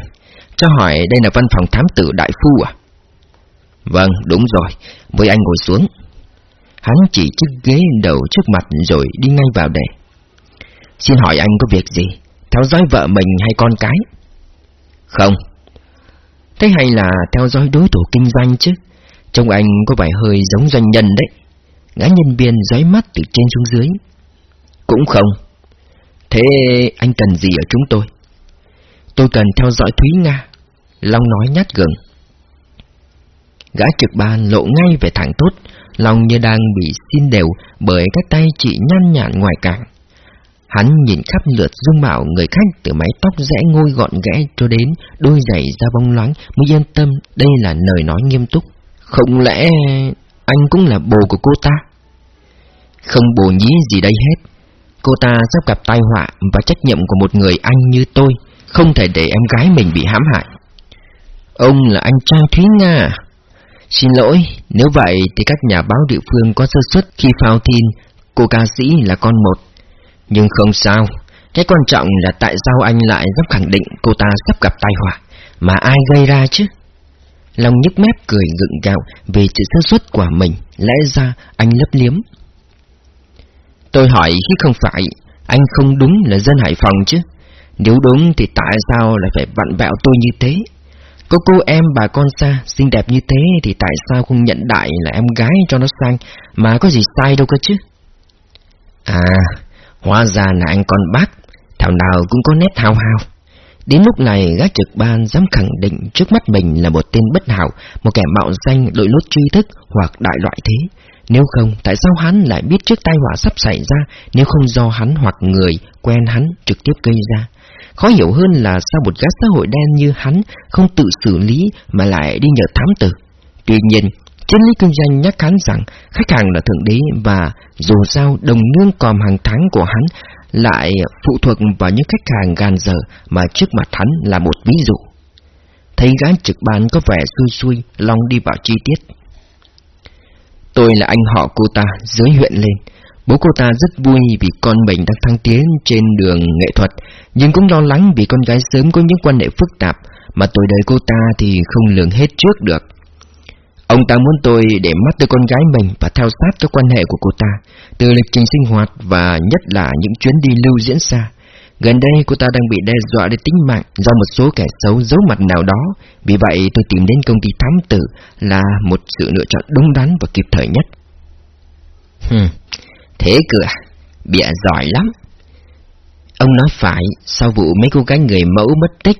cho hỏi đây là văn phòng thám tử Đại Phu à? Vâng, đúng rồi, với anh ngồi xuống. Hắn chỉ chiếc ghế đầu trước mặt rồi đi ngay vào đề. Xin hỏi anh có việc gì? Theo dõi vợ mình hay con cái? Không. Thế hay là theo dõi đối thủ kinh doanh chứ? Trông anh có vẻ hơi giống doanh nhân đấy. Gã nhân viên dõi mắt từ trên xuống dưới. Cũng không. Thế anh cần gì ở chúng tôi? Tôi cần theo dõi Thúy Nga. Long nói nhát gừng. Gã trực ban lộ ngay về thẳng tốt, lòng như đang bị xin đều bởi các tay chị nhăn nhản ngoài cảng. Hắn nhìn khắp lượt dung mạo người khách từ mái tóc rẽ ngôi gọn ghẽ cho đến đôi giày da bóng loáng mới yên tâm đây là lời nói nghiêm túc. Không lẽ anh cũng là bồ của cô ta? Không bồ nhí gì đây hết. Cô ta sắp gặp tai họa và trách nhiệm của một người anh như tôi, không thể để em gái mình bị hãm hại. Ông là anh trai Thúy Nga Xin lỗi, nếu vậy thì các nhà báo địa phương có sơ suất khi phao tin cô ca sĩ là con một. Nhưng không sao, cái quan trọng là tại sao anh lại dám khẳng định cô ta sắp gặp tai họa, mà ai gây ra chứ? Lòng nhức mép cười gượng gạo về sự sơ suất của mình, lẽ ra anh lấp liếm. Tôi hỏi khi không phải, anh không đúng là dân Hải Phòng chứ? Nếu đúng thì tại sao lại phải vặn vẹo tôi như thế? Có cô em bà con xa, xinh đẹp như thế thì tại sao không nhận đại là em gái cho nó sang, mà có gì sai đâu cơ chứ? À, hóa ra là anh con bác, thảo nào cũng có nét hào hào. Đến lúc này gác trực ban dám khẳng định trước mắt mình là một tên bất hảo, một kẻ mạo danh đội lốt truy thức hoặc đại loại thế. Nếu không, tại sao hắn lại biết trước tai họa sắp xảy ra nếu không do hắn hoặc người quen hắn trực tiếp gây ra? Khó hiểu hơn là sao một gã xã hội đen như hắn không tự xử lý mà lại đi nhờ thám tử. Tuy nhiên, chân lý kinh doanh nhắc hắn rằng khách hàng là thượng đế và dù sao đồng nương còm hàng tháng của hắn lại phụ thuộc vào những khách hàng gàn dở mà trước mặt hắn là một ví dụ. Thấy gã trực bán có vẻ xui xui, Long đi vào chi tiết. Tôi là anh họ cô ta, dưới huyện lên. Bố cô ta rất vui vì con mình đang thăng tiến trên đường nghệ thuật, nhưng cũng lo lắng vì con gái sớm có những quan hệ phức tạp mà tuổi đời cô ta thì không lường hết trước được. Ông ta muốn tôi để mắt tới con gái mình và theo sát các quan hệ của cô ta, từ lịch trình sinh hoạt và nhất là những chuyến đi lưu diễn xa. Gần đây cô ta đang bị đe dọa đến tính mạng do một số kẻ xấu giấu mặt nào đó, vì vậy tôi tìm đến công ty thám tử là một sự lựa chọn đúng đắn và kịp thời nhất. Hừm, thế cửa, à? bịa giỏi lắm. Ông nói phải, sau vụ mấy cô gái người mẫu mất tích,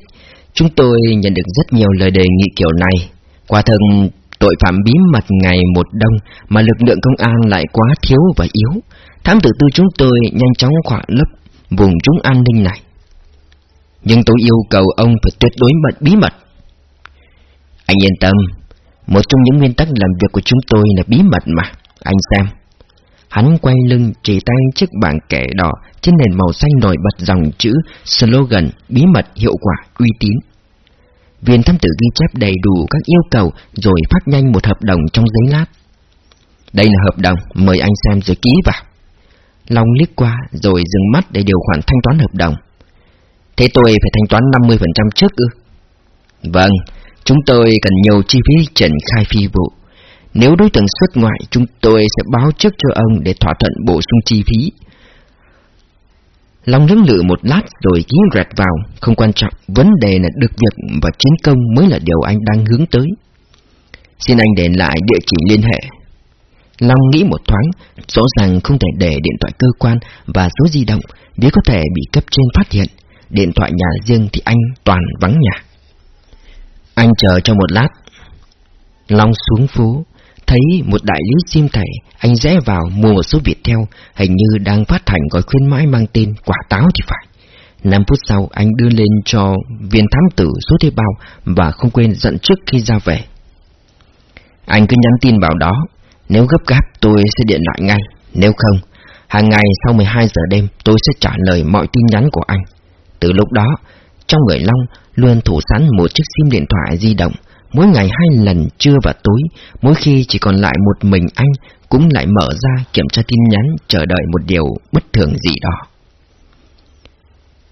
chúng tôi nhận được rất nhiều lời đề nghị kiểu này. Quả thật Tội phạm bí mật ngày một đông mà lực lượng công an lại quá thiếu và yếu. Thám tử tư chúng tôi nhanh chóng khỏa lấp vùng chúng an ninh này. Nhưng tôi yêu cầu ông phải tuyệt đối mật bí mật. Anh yên tâm, một trong những nguyên tắc làm việc của chúng tôi là bí mật mà, anh xem. Hắn quay lưng chỉ tay chiếc bảng kẻ đỏ trên nền màu xanh nổi bật dòng chữ slogan bí mật hiệu quả uy tín. Viên thám tử ghi chép đầy đủ các yêu cầu rồi phát nhanh một hợp đồng trong giấy lát. Đây là hợp đồng, mời anh xem rồi ký vào. Long liếc qua rồi dừng mắt để điều khoản thanh toán hợp đồng. Thế tôi phải thanh toán 50% trước ư? Vâng, chúng tôi cần nhiều chi phí triển khai phi vụ. Nếu đối tượng xuất ngoại, chúng tôi sẽ báo trước cho ông để thỏa thuận bổ sung chi phí. Long lưỡng lự một lát rồi ký rẹt vào, không quan trọng, vấn đề là được việc và chiến công mới là điều anh đang hướng tới. Xin anh để lại địa chỉ liên hệ. Long nghĩ một thoáng, rõ ràng không thể để điện thoại cơ quan và số di động vì có thể bị cấp trên phát hiện. Điện thoại nhà riêng thì anh toàn vắng nhà. Anh chờ cho một lát. Long xuống phố, Thấy một đại lý sim thẻ, anh rẽ vào mua một số Viettel, hình như đang phát hành gói khuyến mãi mang tên quả táo thì phải. 5 phút sau anh đưa lên cho viên thám tử số thuê bao và không quên dặn trước khi ra về. Anh cứ nhắn tin vào đó, nếu gấp gáp tôi sẽ điện lại ngay, nếu không, hàng ngày sau 12 giờ đêm tôi sẽ trả lời mọi tin nhắn của anh. Từ lúc đó, trong người Long luôn thủ sẵn một chiếc sim điện thoại di động Mỗi ngày hai lần trưa và tối, mỗi khi chỉ còn lại một mình anh, cũng lại mở ra kiểm tra tin nhắn, chờ đợi một điều bất thường gì đó.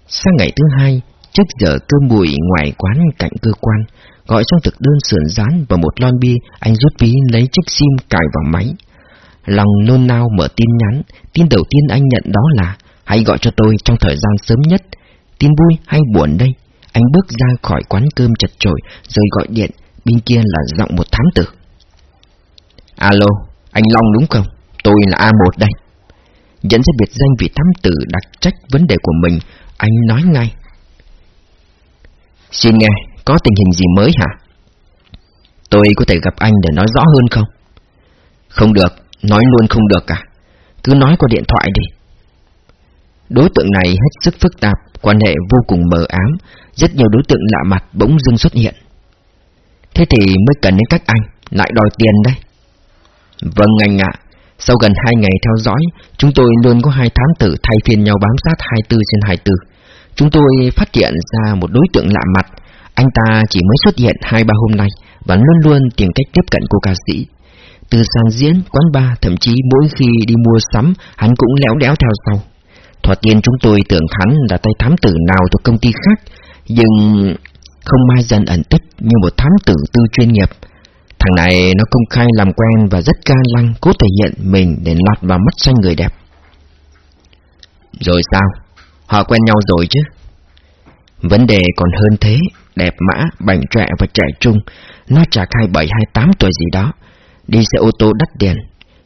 Sang ngày thứ hai, trước giờ cơm bụi ngoài quán cạnh cơ quan, gọi trong thực đơn sườn rán và một lon bia, anh rút ví lấy chiếc sim cài vào máy. Lòng nôn nao mở tin nhắn, tin đầu tiên anh nhận đó là Hãy gọi cho tôi trong thời gian sớm nhất. Tin vui hay buồn đây? Anh bước ra khỏi quán cơm chật chội rồi gọi điện bên kia là giọng một thám tử. Alo, anh Long đúng không? Tôi là A1 đây. Dẫn ra biệt danh vị thám tử đặc trách vấn đề của mình, anh nói ngay. Xin nghe, có tình hình gì mới hả? Tôi có thể gặp anh để nói rõ hơn không? Không được, nói luôn không được cả. Cứ nói qua điện thoại đi. Đối tượng này hết sức phức tạp, quan hệ vô cùng mờ ám, rất nhiều đối tượng lạ mặt bỗng dưng xuất hiện. Thế thì mới cần đến các anh Lại đòi tiền đây. Vâng anh ạ Sau gần hai ngày theo dõi Chúng tôi luôn có hai thám tử thay phiên nhau bám sát 24 trên 24 Chúng tôi phát hiện ra một đối tượng lạ mặt. Anh ta chỉ mới xuất hiện hai ba hôm nay Và luôn luôn tìm cách tiếp cận cô ca sĩ. Từ sàn diễn, quán bar Thậm chí mỗi khi đi mua sắm Hắn cũng léo đéo theo sau. Thoạt tiên chúng tôi tưởng hắn là tay thám tử nào thuộc công ty khác Nhưng không mai dần ẩn tích như một thám tử tư chuyên nghiệp. Thằng này nó công khai làm quen và rất ca lăng cố thể hiện mình để lọt vào mắt xanh người đẹp. Rồi sao? Họ quen nhau rồi chứ? Vấn đề còn hơn thế, đẹp mã, bảnh trẻ và trẻ trung, nó chả khai 7-28 tuổi gì đó, đi xe ô tô đắt tiền,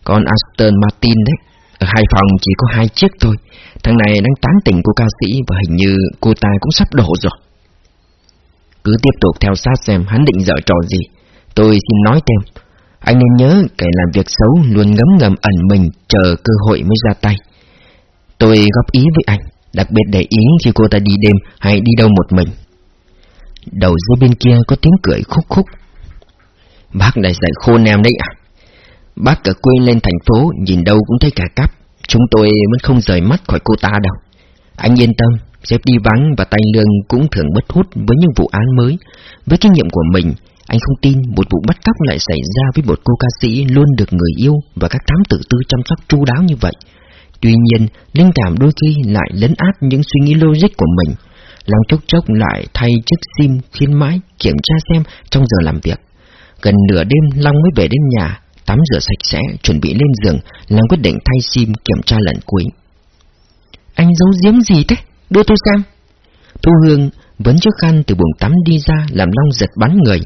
còn Aston Martin đấy, ở hai phòng chỉ có hai chiếc thôi, thằng này đang tán tỉnh cô ca sĩ và hình như cô ta cũng sắp đổ rồi. Cứ tiếp tục theo sát xem hắn định dở trò gì. Tôi xin nói thêm, Anh nên nhớ kẻ làm việc xấu luôn ngấm ngầm ẩn mình Chờ cơ hội mới ra tay. Tôi góp ý với anh, Đặc biệt để ý khi cô ta đi đêm hay đi đâu một mình. Đầu dưới bên kia có tiếng cười khúc khúc. Bác này dạy khôn em đấy à Bác cả quê lên thành phố, Nhìn đâu cũng thấy cả cắp. Chúng tôi vẫn không rời mắt khỏi cô ta đâu. Anh yên tâm Sếp đi vắng và tay lương cũng thường bất hút với những vụ án mới. Với kinh nghiệm của mình, anh không tin một vụ bắt cóc lại xảy ra với một cô ca sĩ luôn được người yêu và các thám tử tư chăm sóc chu đáo như vậy. Tuy nhiên, linh cảm đôi khi lại lấn át những suy nghĩ logic của mình. Long chốc chốc lại thay chiếc sim khuyên mãi kiểm tra xem trong giờ làm việc. Gần nửa đêm Long mới về đến nhà, tắm rửa sạch sẽ, chuẩn bị lên giường, Long quyết định thay sim kiểm tra lần cuối. Anh giấu giếm gì thế? Đưa tôi xem. Thu Hương vẫn chiếc khăn từ buồng tắm đi ra làm Long giật bắn người.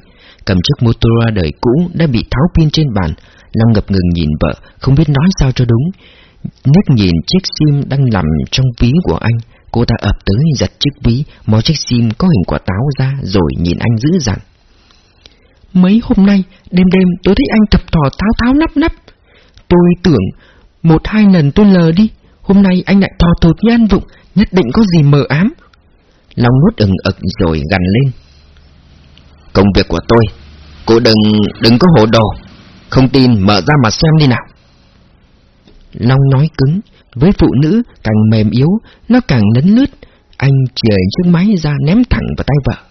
Cầm chiếc Motorola đời cũ đã bị tháo pin trên bàn, Long ngập ngừng nhìn vợ, không biết nói sao cho đúng. Nước nhìn chiếc sim đang nằm trong ví của anh, cô ta ập tới giật chiếc ví, mò chiếc sim có hình quả táo ra rồi nhìn anh dữ dằn. Mấy hôm nay, đêm đêm tôi thấy anh tập thò tháo tháo nắp nắp. Tôi tưởng một hai lần tôi lờ đi, hôm nay anh lại thò thột gian vụng, nhất định có gì mờ ám. Long nuốt ừng ực rồi gằn lên. Công việc của tôi, cô đừng, đừng có hồ đồ, không tin mở ra mà xem đi nào. Long nói cứng, với phụ nữ càng mềm yếu, nó càng lấn lướt. Anh chìa chiếc máy ra ném thẳng vào tay vợ.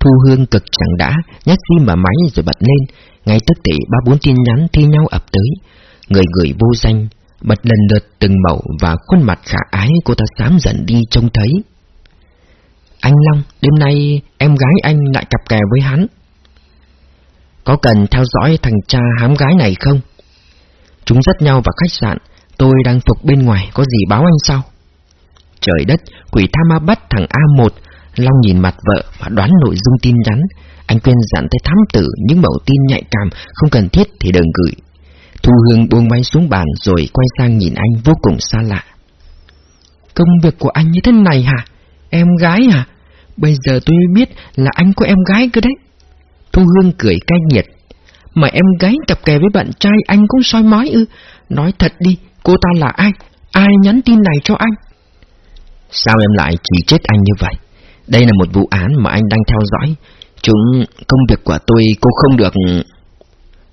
Thu Hương cực chẳng đã, nhát sim vào máy rồi bật lên. Ngay tức thì ba bốn tin nhắn thi nhau ập tới. Người gửi vô danh, bật lần lượt từng mẫu và khuôn mặt khả ái cô ta dám dần đi trông thấy. Anh Long, đêm nay em gái anh lại cặp kè với hắn. Có cần theo dõi thằng cha hám gái này không? Chúng dắt nhau vào khách sạn, tôi đang phục bên ngoài, có gì báo anh sao? Trời đất, quỷ tha ma bắt thằng A1, Long nhìn mặt vợ và đoán nội dung tin nhắn. Anh quên dặn tới thám tử những mẫu tin nhạy cảm, không cần thiết thì đừng gửi. Thu Hương buông máy xuống bàn rồi quay sang nhìn anh vô cùng xa lạ. Công việc của anh như thế này hả? Em gái hả? Bây giờ tôi biết là anh có em gái cơ đấy. Thu Hương cười cay nghiệt. Mà em gái tập kè với bạn trai anh cũng soi mói ư. Nói thật đi, cô ta là ai? Ai nhắn tin này cho anh? Sao em lại chỉ chết anh như vậy? Đây là một vụ án mà anh đang theo dõi. Chúng, công việc của tôi cô không được...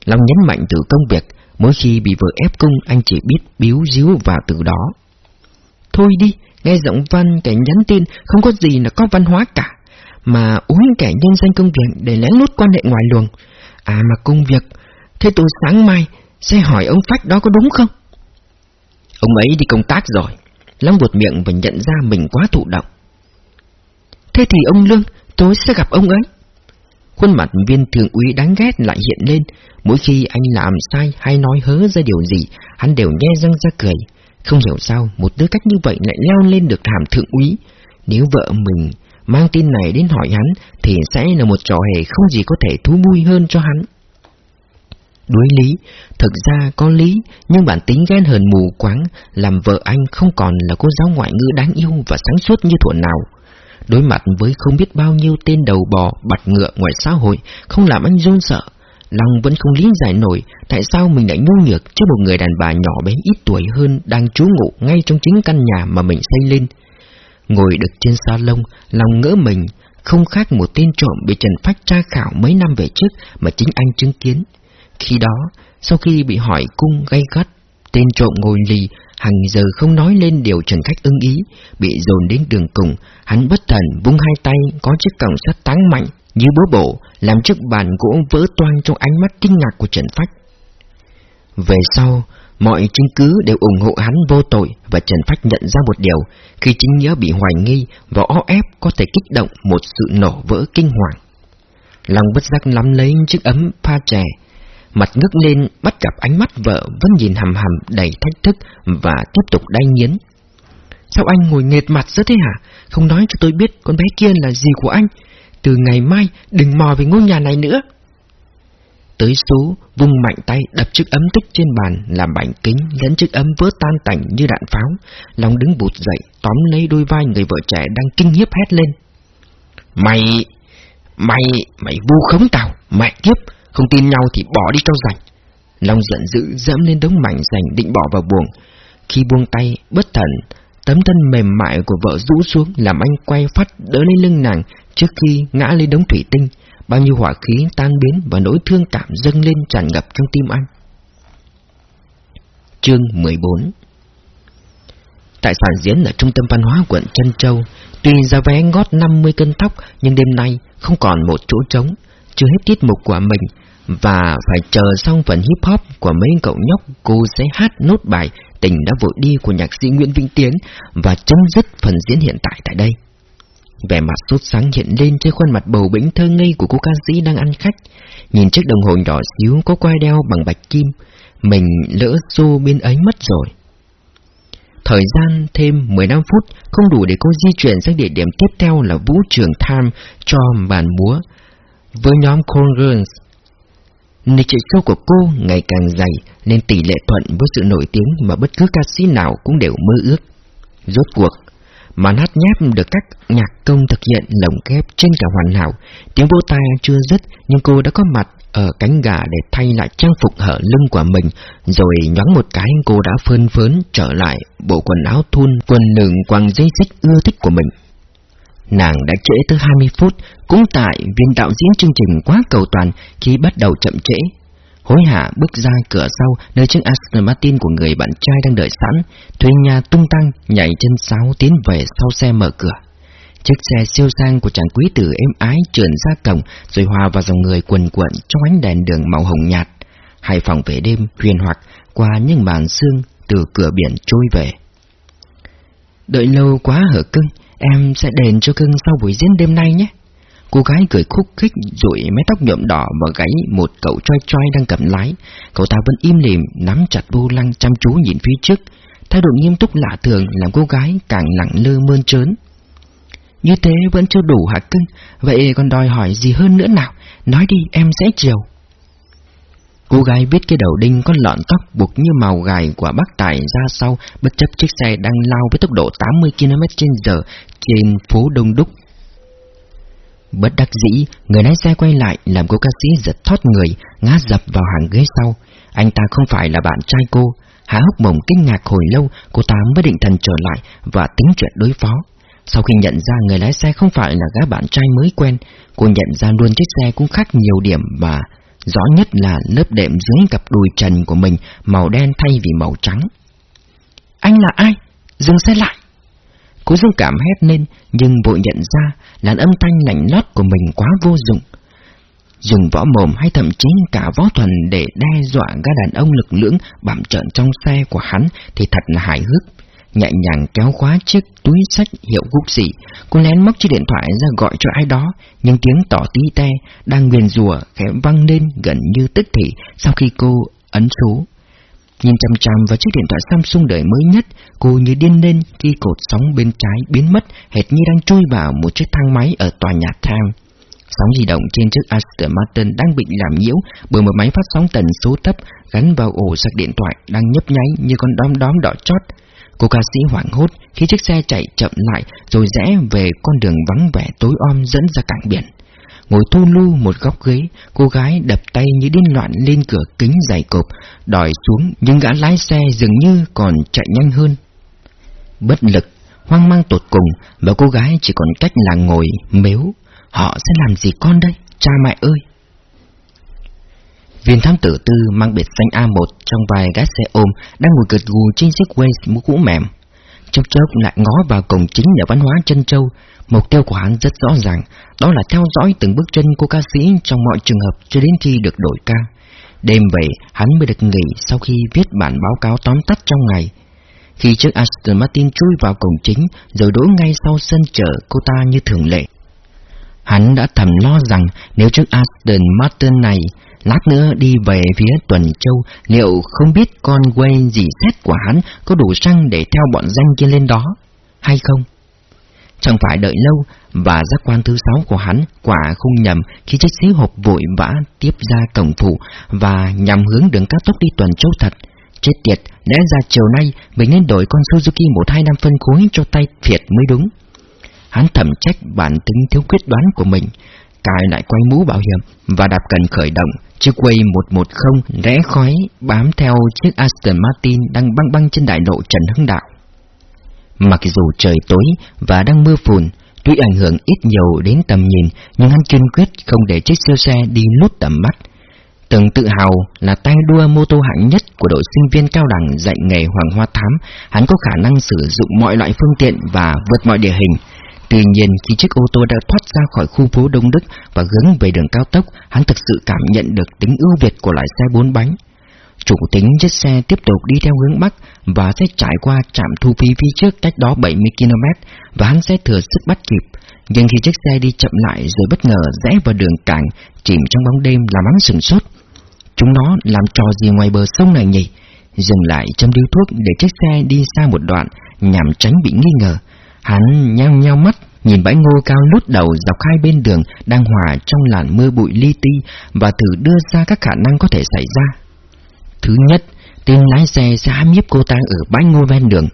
Long nhấn mạnh từ công việc, mỗi khi bị vợ ép cung anh chỉ biết biếu díu và từ đó. Thôi đi, nghe giọng văn kẻ nhắn tin không có gì là có văn hóa cả, mà uống kẻ nhân danh công việc để lén lút quan hệ ngoài luồng. À mà công việc, thế tôi sáng mai sẽ hỏi ông Phách đó có đúng không? Ông ấy đi công tác rồi. Long buột miệng và nhận ra mình quá thụ động. Thế thì ông Lương, tôi sẽ gặp ông ấy. Khuôn mặt viên thường úy đáng ghét lại hiện lên. Mỗi khi anh làm sai hay nói hớ ra điều gì, hắn đều nhe răng ra cười. Không hiểu sao một đứa cách như vậy lại leo lên được hàm thượng úy. Nếu vợ mình mang tin này đến hỏi hắn, thì sẽ là một trò hề không gì có thể thú vui hơn cho hắn. Đối lý, thực ra có lý, nhưng bản tính ghen hờn mù quáng, làm vợ anh không còn là cô giáo ngoại ngữ đáng yêu và sáng suốt như thuở nào. Đối mặt với không biết bao nhiêu tên đầu bò, bạch ngựa ngoài xã hội, không làm anh run sợ. Long vẫn không lý giải nổi tại sao mình lại nhu nhược trước một người đàn bà nhỏ bé ít tuổi hơn đang trú ngụ ngay trong chính căn nhà mà mình xây lên. Ngồi được trên salon, lòng ngỡ mình, không khác một tên trộm bị Trần Phách tra khảo mấy năm về trước mà chính anh chứng kiến. Khi đó, sau khi bị hỏi cung gây gắt, tên trộm ngồi lì, hàng giờ không nói lên điều Trần Khách ưng ý, bị dồn đến đường cùng, hắn bất thần vung hai tay có chiếc còng sắt táng mạnh như búa bổ, làm chiếc bàn gỗ vỡ toang trong ánh mắt kinh ngạc của Trần Phách. Về sau, mọi chứng cứ đều ủng hộ hắn vô tội và Trần Phách nhận ra một điều, khi chính nghĩa bị hoài nghi và o ép có thể kích động một sự nổ vỡ kinh hoàng. Lòng bất giác lắm lấy chiếc ấm pha chè, mặt ngước lên bắt gặp ánh mắt vợ vẫn nhìn hầm hầm đầy thách thức và tiếp tục đay nghiến. Sao anh ngồi nghệt mặt giữa thế hả? Không nói cho tôi biết con bé kia là gì của anh. Từ ngày mai đừng mò về ngôi nhà này nữa. Tới số, vung mạnh tay đập chiếc ấm tích trên bàn, làm bảnh kính, lẫn chiếc ấm vỡ tan tành như đạn pháo. Long đứng bụt dậy, tóm lấy đôi vai người vợ trẻ đang kinh hiếp hét lên. Mày, mày, mày vu khống tao, mẹ kiếp, không tin nhau thì bỏ đi cho rảnh. Long giận dữ dẫm lên đống mảnh rành định bỏ vào buồng. Khi buông tay, bất thần, tấm thân mềm mại của vợ rũ xuống làm anh quay phát đỡ lên lưng nàng trước khi ngã lên đống thủy tinh. Bao nhiêu hỏa khí tan biến và nỗi thương cảm dâng lên tràn ngập trong tim anh. Chương 14 Tại sản diễn ở trung tâm văn hóa quận Trân Châu, tuy giá vé ngót 50 cân tóc nhưng đêm nay không còn một chỗ trống. Chưa hết tiết mục của mình, và phải chờ xong phần hip hop của mấy cậu nhóc cô sẽ hát nốt bài Tình đã vội đi của nhạc sĩ Nguyễn Vinh Tiến và chấm dứt phần diễn hiện tại tại đây. Vẻ mặt sốt sáng hiện lên trên khuôn mặt bầu bĩnh thơ ngây của cô ca sĩ đang ăn khách. Nhìn chiếc đồng hồ nhỏ xíu có quai đeo bằng bạch kim, mình lỡ xô bên ấy mất rồi. Thời gian thêm 15 phút không đủ để cô di chuyển sang địa điểm tiếp theo là vũ trường tham cho bàn múa với nhóm Congruence, nịch Lịch chạy sâu của cô ngày càng dày nên tỷ lệ thuận với sự nổi tiếng mà bất cứ ca sĩ nào cũng đều mơ ước. Rốt cuộc, màn hát nhép được các nhạc công thực hiện lồng ghép trên cả hoàn hảo. Tiếng vô tai chưa dứt nhưng cô đã có mặt ở cánh gà để thay lại trang phục hở lưng của mình, rồi nhoáng một cái cô đã phơn phớn trở lại bộ quần áo thun quần lửng quàng dây xích ưa thích của mình. Nàng đã trễ tới 20 phút, cũng tại viên đạo diễn chương trình quá cầu toàn khi bắt đầu chậm trễ. Hối hả bước ra cửa sau nơi chiếc Aston Martin của người bạn trai đang đợi sẵn, thuê nhà tung tăng, nhảy chân sáo tiến về sau xe mở cửa. Chiếc xe siêu sang của chàng quý tử êm ái trườn ra cổng rồi hòa vào dòng người quần quận trong ánh đèn đường màu hồng nhạt. Hai phòng về đêm huyền hoặc qua những màn sương từ cửa biển trôi về. Đợi lâu quá hở cưng, em sẽ đền cho cưng sau buổi diễn đêm nay nhé. Cô gái cười khúc khích rụi mái tóc nhuộm đỏ và gáy một cậu trai trai đang cầm lái. Cậu ta vẫn im lìm, nắm chặt vô lăng chăm chú nhìn phía trước. Thái độ nghiêm túc lạ thường làm cô gái càng lặng lơ mơn trớn. Như thế vẫn chưa đủ hả cưng Vậy còn đòi hỏi gì hơn nữa nào Nói đi em sẽ chiều Cô gái biết cái đầu đinh có lọn tóc buộc như màu gài của bác tài ra sau bất chấp chiếc xe đang lao với tốc độ 80 km h trên phố Đông Đúc. Bất đắc dĩ, người lái xe quay lại làm cô ca sĩ giật thoát người, ngã dập vào hàng ghế sau. Anh ta không phải là bạn trai cô. Há hốc mồm kinh ngạc hồi lâu, cô ta mới định thần trở lại và tính chuyện đối phó. Sau khi nhận ra người lái xe không phải là gã bạn trai mới quen, cô nhận ra luôn chiếc xe cũng khác nhiều điểm và rõ nhất là lớp đệm dưới cặp đùi trần của mình, màu đen thay vì màu trắng. Anh là ai? Dừng xe lại! Cô dũng cảm hét lên, nhưng vội nhận ra là âm thanh lạnh lót của mình quá vô dụng. Dùng võ mồm hay thậm chí cả võ thuần để đe dọa gã đàn ông lực lưỡng bặm trợn trong xe của hắn thì thật là hài hước nhẹ nhàng kéo khóa chiếc túi sách hiệu gúc xỉ. Cô lén móc chiếc điện thoại ra gọi cho ai đó, nhưng tiếng tỏ tí te đang nguyền rùa khẽ văng lên gần như tức thì sau khi cô ấn số. Nhìn chăm chăm vào chiếc điện thoại Samsung đời mới nhất, cô như điên lên khi cột sóng bên trái biến mất, hệt như đang trôi vào một chiếc thang máy ở tòa nhà thang. Sóng di động trên chiếc Aston Martin đang bị làm nhiễu bởi một máy phát sóng tần số thấp gắn vào ổ sạc điện thoại đang nhấp nháy như con đom đóm đỏ chót. Cô ca sĩ hoảng hốt khi chiếc xe chạy chậm lại rồi rẽ về con đường vắng vẻ tối om dẫn ra cảng biển. Ngồi thu lưu một góc ghế, cô gái đập tay như điên loạn lên cửa kính dày cộp, đòi xuống nhưng gã lái xe dường như còn chạy nhanh hơn. Bất lực, hoang mang tột cùng và cô gái chỉ còn cách là ngồi mếu. Họ sẽ làm gì con đây, cha mẹ ơi? Viên thám tử tư mang biệt danh A1 trong vài gái xe ôm đang ngồi gật gù trên chiếc Waze mũ cũ mềm. Chốc chốc lại ngó vào cổng chính nhà văn hóa chân châu. Mục tiêu của hắn rất rõ ràng, đó là theo dõi từng bước chân của ca sĩ trong mọi trường hợp cho đến khi được đổi ca. Đêm vậy hắn mới được nghỉ sau khi viết bản báo cáo tóm tắt trong ngày. Khi chiếc Aston Martin chui vào cổng chính, rồi đỗ ngay sau sân chở cô ta như thường lệ. Hắn đã thầm lo rằng nếu chiếc Aston Martin này Lát nữa đi về phía Tuần Châu, liệu không biết con quay gì xét của hắn có đủ xăng để theo bọn danh kia lên đó, hay không? Chẳng phải đợi lâu, và giác quan thứ sáu của hắn quả không nhầm khi chiếc xí hộp vội vã tiếp ra cổng phủ và nhằm hướng đường cao tốc đi Tuần Châu thật. Chết tiệt, lẽ ra chiều nay mình nên đổi con Suzuki 125 phân khối cho tay Việt mới đúng. Hắn thẩm trách bản tính thiếu quyết đoán của mình, cài lại quay mũ bảo hiểm và đạp cần khởi động, chiếc quay 110 rẽ khói bám theo chiếc Aston Martin đang băng băng trên đại lộ Trần Hưng Đạo. Mặc dù trời tối và đang mưa phùn, tuy ảnh hưởng ít nhiều đến tầm nhìn, nhưng anh kiên quyết không để chiếc siêu xe đi lút tầm mắt. Từng tự hào là tay đua mô tô hạng nhất của đội sinh viên cao đẳng dạy nghề Hoàng Hoa Thám, hắn có khả năng sử dụng mọi loại phương tiện và vượt mọi địa hình, Tuy nhiên khi chiếc ô tô đã thoát ra khỏi khu phố Đông Đức và hướng về đường cao tốc, hắn thực sự cảm nhận được tính ưu việt của loại xe bốn bánh. Chủ tính chiếc xe tiếp tục đi theo hướng Bắc và sẽ trải qua trạm thu phí phía trước cách đó 70 km và hắn sẽ thừa sức bắt kịp. Nhưng khi chiếc xe đi chậm lại rồi bất ngờ rẽ vào đường cảng, chìm trong bóng đêm làm hắn sừng sốt. Chúng nó làm trò gì ngoài bờ sông này nhỉ? Dừng lại châm điếu thuốc để chiếc xe đi xa một đoạn nhằm tránh bị nghi ngờ. Hắn nheo nheo mắt, nhìn bãi ngô cao lút đầu dọc hai bên đường đang hòa trong làn mưa bụi li ti và thử đưa ra các khả năng có thể xảy ra. Thứ nhất, tên lái xe sẽ hãm hiếp cô ta ở bãi ngô ven đường,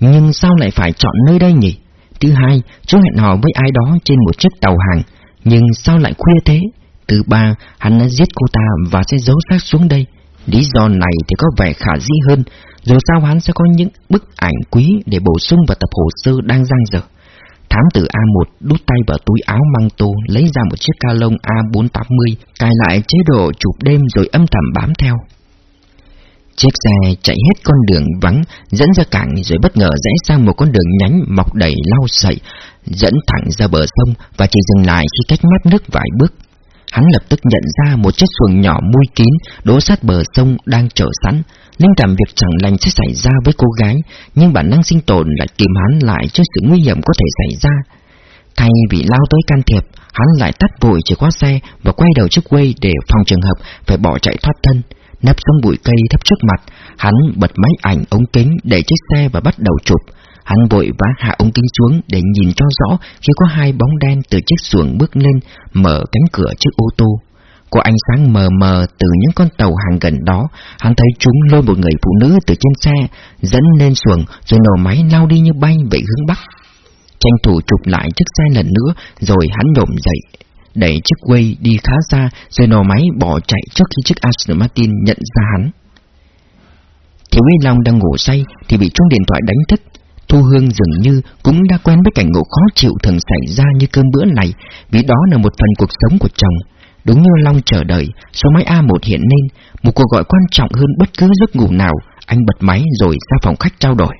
nhưng sao lại phải chọn nơi đây nhỉ? Thứ hai, chú hẹn hò với ai đó trên một chiếc tàu hàng, nhưng sao lại khuya thế? Thứ ba, hắn đã giết cô ta và sẽ giấu xác xuống đây. Lý do này thì có vẻ khả dĩ hơn, dù sao hắn sẽ có những bức ảnh quý để bổ sung vào tập hồ sơ đang giang dở. Thám tử A1 đút tay vào túi áo măng tô, lấy ra một chiếc ca lông A480, cài lại chế độ chụp đêm rồi âm thầm bám theo. Chiếc xe chạy hết con đường vắng, dẫn ra cảng rồi bất ngờ rẽ sang một con đường nhánh mọc đầy lau sậy, dẫn thẳng ra bờ sông và chỉ dừng lại khi cách mép nước vài bước. Hắn lập tức nhận ra một chiếc xuồng nhỏ mui kín đổ sát bờ sông đang chờ sẵn. Linh cảm việc chẳng lành sẽ xảy ra với cô gái, nhưng bản năng sinh tồn lại kìm hắn lại cho sự nguy hiểm có thể xảy ra. Thay vì lao tới can thiệp, hắn lại tắt vội chìa khóa xe và quay đầu chiếc quay để phòng trường hợp phải bỏ chạy thoát thân. Nấp xuống bụi cây thấp trước mặt, hắn bật máy ảnh ống kính để chiếc xe và bắt đầu chụp. Hắn vội vã hạ ống kính xuống để nhìn cho rõ khi có hai bóng đen từ chiếc xuồng bước lên, mở cánh cửa chiếc ô tô. Có ánh sáng mờ mờ từ những con tàu hàng gần đó, hắn thấy chúng lôi một người phụ nữ từ trên xe, dẫn lên xuồng rồi nổ máy lao đi như bay về hướng Bắc. Tranh thủ chụp lại chiếc xe lần nữa rồi hắn nhổm dậy, đẩy chiếc quay đi khá xa rồi nổ máy bỏ chạy trước khi chiếc Aston Martin nhận ra hắn. Thiếu Huy Long đang ngủ say thì bị chuông điện thoại đánh thức. Thu Hương dường như cũng đã quen với cảnh ngộ khó chịu thường xảy ra như cơm bữa này vì đó là một phần cuộc sống của chồng. Đúng như Long chờ đợi, số máy A1 hiện lên, một cuộc gọi quan trọng hơn bất cứ giấc ngủ nào, anh bật máy rồi ra phòng khách trao đổi.